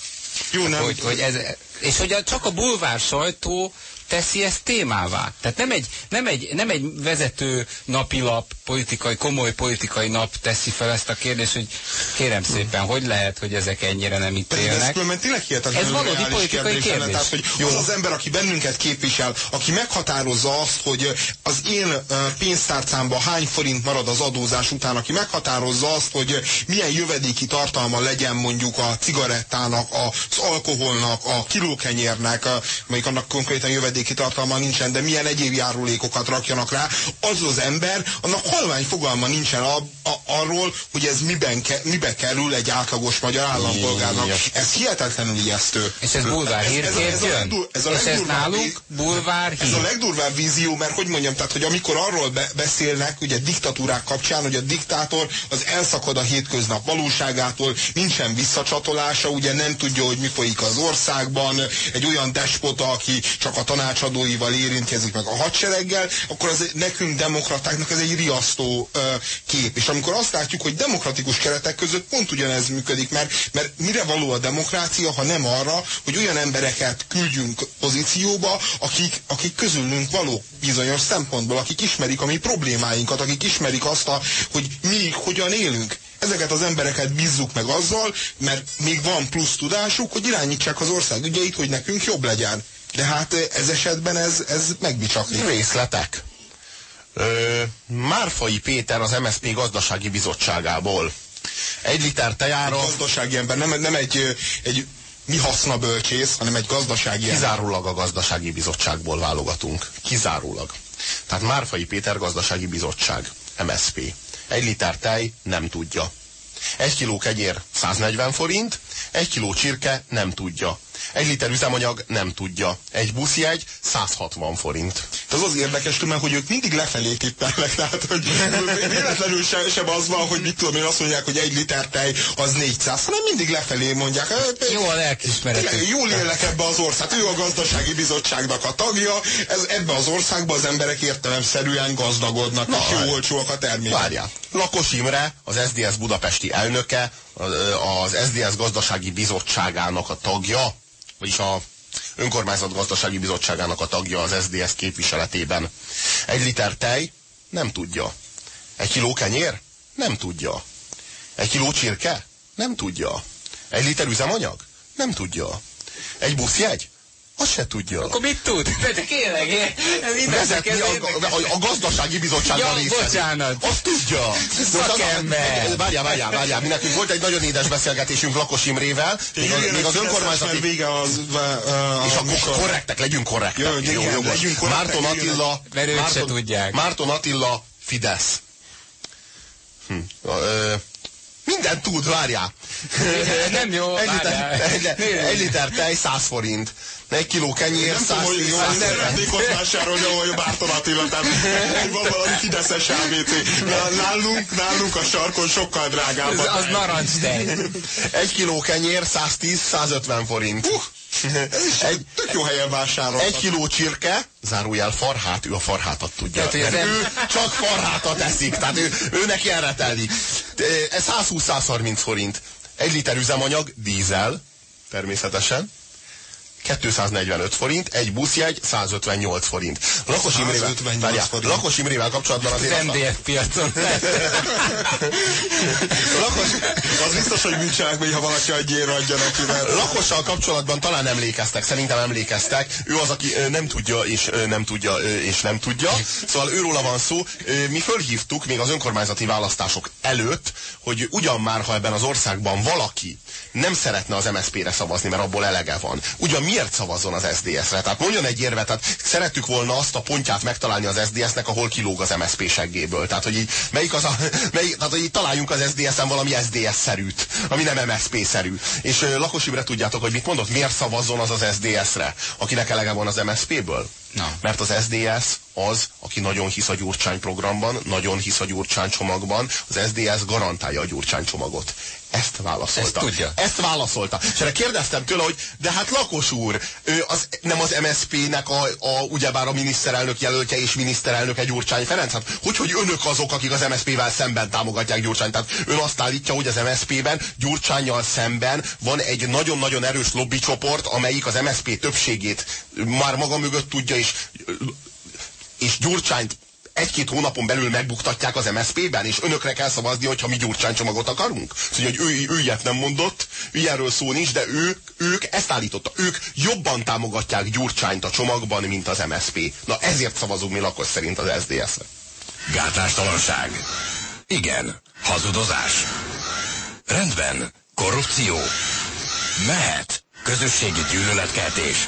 Jó, nem. Hogy, hogy ez, és hogy a, csak a bulvár sajtó teszi ezt témává. Tehát nem egy, nem egy, nem egy vezető napilap, politikai, komoly politikai nap teszi fel ezt a kérdést, hogy kérem szépen, hogy lehet, hogy ezek ennyire nem ítélnek. Ez, ez valódi politikai kérdés. kérdés. Tehát, hogy Jó. az az ember, aki bennünket képvisel, aki meghatározza azt, hogy az én pénztárcámban hány forint marad az adózás után, aki meghatározza azt, hogy milyen jövedéki tartalma legyen mondjuk a cigarettának, az alkoholnak, a kilókenyérnek, mondjuk annak konkrétan jövedéki jövedéki tartalma nincsen, de milyen egyéb járulékokat rakjanak rá, az az ember, annak halvány fogalma nincsen a, a, arról, hogy ez miben, ke, mibe kerül egy átlagos magyar állampolgárnak. Ez hihetetlenül ijesztő. És ez bulvár hírként jön? Ez a, ez a ez nálunk bulvár. Ez a legdurvább vízió, mert hogy mondjam, tehát hogy amikor arról be, beszélnek, ugye diktatúrák kapcsán, hogy a diktátor az elszakad a hétköznap valóságától, nincsen visszacsatolása, ugye nem tudja, hogy mi folyik az országban, egy olyan despota, aki csak a tanács tanácsadóival érintkezik meg a hadsereggel, akkor az nekünk demokratáknak ez egy riasztó uh, kép. És amikor azt látjuk, hogy demokratikus keretek között pont ugyanez működik, mert, mert mire való a demokrácia, ha nem arra, hogy olyan embereket küldjünk pozícióba, akik, akik közülünk való bizonyos szempontból, akik ismerik a mi problémáinkat, akik ismerik azt, a, hogy mi hogyan élünk ezeket az embereket bízzuk meg azzal, mert még van plusz tudásuk, hogy irányítsák az ország ügyeit, hogy nekünk jobb legyen. De hát ez esetben ez, ez megbicsaklik. Részletek. Ö, Márfai Péter az MSZP gazdasági bizottságából. Egy liter tejára... Egy gazdasági ember, nem, nem egy, egy mi haszna bölcsész, hanem egy gazdasági ember. Kizárólag a gazdasági bizottságból válogatunk. Kizárólag. Tehát Márfai Péter gazdasági bizottság. MSP. Egy liter tej nem tudja. Egy kiló kegyér 140 forint, egy kiló csirke nem tudja. Egy liter üzemanyag nem tudja. Egy buszjegy 160 forint. Ez az érdekes, tudom, hogy ők mindig lefelé tippelnek, tehát hogy (laughs) véletlenül sem, sem az van, hogy mit tudom én azt mondják, hogy egy liter tej az 400, hanem mindig lefelé mondják. Jó a lelkismeret. Jól élnek ebbe az ország. Ő a gazdasági bizottságnak a tagja, ez ebbe az országban az emberek értelemszerűen gazdagodnak, Na, és jó olcsóak a termékek. Várjál. Lakos Imre, az SDS budapesti elnöke, az SDS gazdasági bizottságának a tagja, vagyis a önkormányzat gazdasági bizottságának a tagja az SDS képviseletében. Egy liter tej? Nem tudja. Egy kiló kenyér? Nem tudja. Egy kiló csirke? Nem tudja. Egy liter üzemanyag? Nem tudja. Egy buszjegy? Azt se tudja. Akkor mit tud? De tényleg, Vezetni a, a, a gazdasági bizottságban ja, részt bocsánat. Azt tudja. Szakember. Várjál, várjál, várjál. Mi nekünk volt egy nagyon édes beszélgetésünk Lakos Imrével, még, az, még az önkormányzati... vége az... A, És akkor korrektek, legyünk korrektek. Jó, igen, jó, jogos. legyünk korrektek, Márton igen. Attila... Mert ők se Márton, tudják. Márton Attila, Fidesz. Hm. Ö, mindent tud, várjál. (laughs) Nem jó, egy liter, egy, egy liter tej 100 forint. Egy kiló kenyér Nem 100 tudom, hogy száz- nem szeretnék ott vásárolni, ahol Bárton Attila, tehát van valami Fideszes ABC. Nálunk, nálunk a sarkon sokkal drágább. Az, a az tej. narancstej. Egy kiló kenyér 110-150 forint. Egy, Tök jó helyen vásárol. egy kiló csirke, zárójel farhát, ő a farhátat tudja. Tehát, hogy Mert ő csak farhátat eszik, tehát ő, ő neki erre telik. Ez 120-130 forint. Egy liter üzemanyag, dízel, természetesen. 245 forint, egy buszjegy 158 forint. Lakos Imrével, 158 várjál, forint. Lakos Imrével kapcsolatban Az azért MDF piacon. (laughs) Lakos, Az biztos, hogy bűncselekmény, ha valaki agyéra adja neki, mert Lakossal kapcsolatban talán emlékeztek, szerintem emlékeztek. Ő az, aki nem tudja, és nem tudja, és nem tudja. Szóval őróla van szó. Mi fölhívtuk még az önkormányzati választások előtt, hogy ugyan már, ha ebben az országban valaki nem szeretne az MSZP-re szavazni, mert abból elege van. Ugyan miért szavazzon az SDS-re? Tehát mondjon egy érvet, tehát szerettük volna azt a pontját megtalálni az SDS-nek, ahol kilóg az MSZP seggéből. Tehát, hogy így, melyik az a, (laughs) melyik, tehát, hogy így találjunk az SDS-en valami SDS-szerűt, ami nem MSZP-szerű. És ö, Lakos Imre tudjátok, hogy mit mondott? Miért szavazzon az az SDS-re, akinek elege van az MSZP-ből? Na. Mert az SDS az, aki nagyon hisz a Gyurcsány programban, nagyon hisz a Gyurcsány csomagban, az SDS garantálja a Gyurcsány csomagot. Ezt válaszolta. Ezt tudja. Ezt válaszolta. És erre kérdeztem tőle, hogy de hát lakos úr, ő az, nem az MSZP-nek a, a, ugyebár a miniszterelnök jelöltje és miniszterelnök egy Gyurcsány Ferenc? Hát hogy, hogy önök azok, akik az MSZP-vel szemben támogatják Gyurcsányt? Tehát ön azt állítja, hogy az MSZP-ben Gyurcsányjal szemben van egy nagyon-nagyon erős lobbycsoport, amelyik az MSZP többségét már maga mögött tudja, és és Gyurcsányt egy-két hónapon belül megbuktatják az MSZP-ben, és önökre kell szavazni, hogyha mi Gyurcsány csomagot akarunk? Szóval, hogy ő, ő ilyet nem mondott, ilyenről szó nincs, de ők, ők ezt állította. Ők jobban támogatják Gyurcsányt a csomagban, mint az MSZP. Na ezért szavazunk mi lakos szerint az SDS-re. Gátlástalanság. Igen. Hazudozás. Rendben. Korrupció. Mehet. Közösségi gyűlöletkeltés.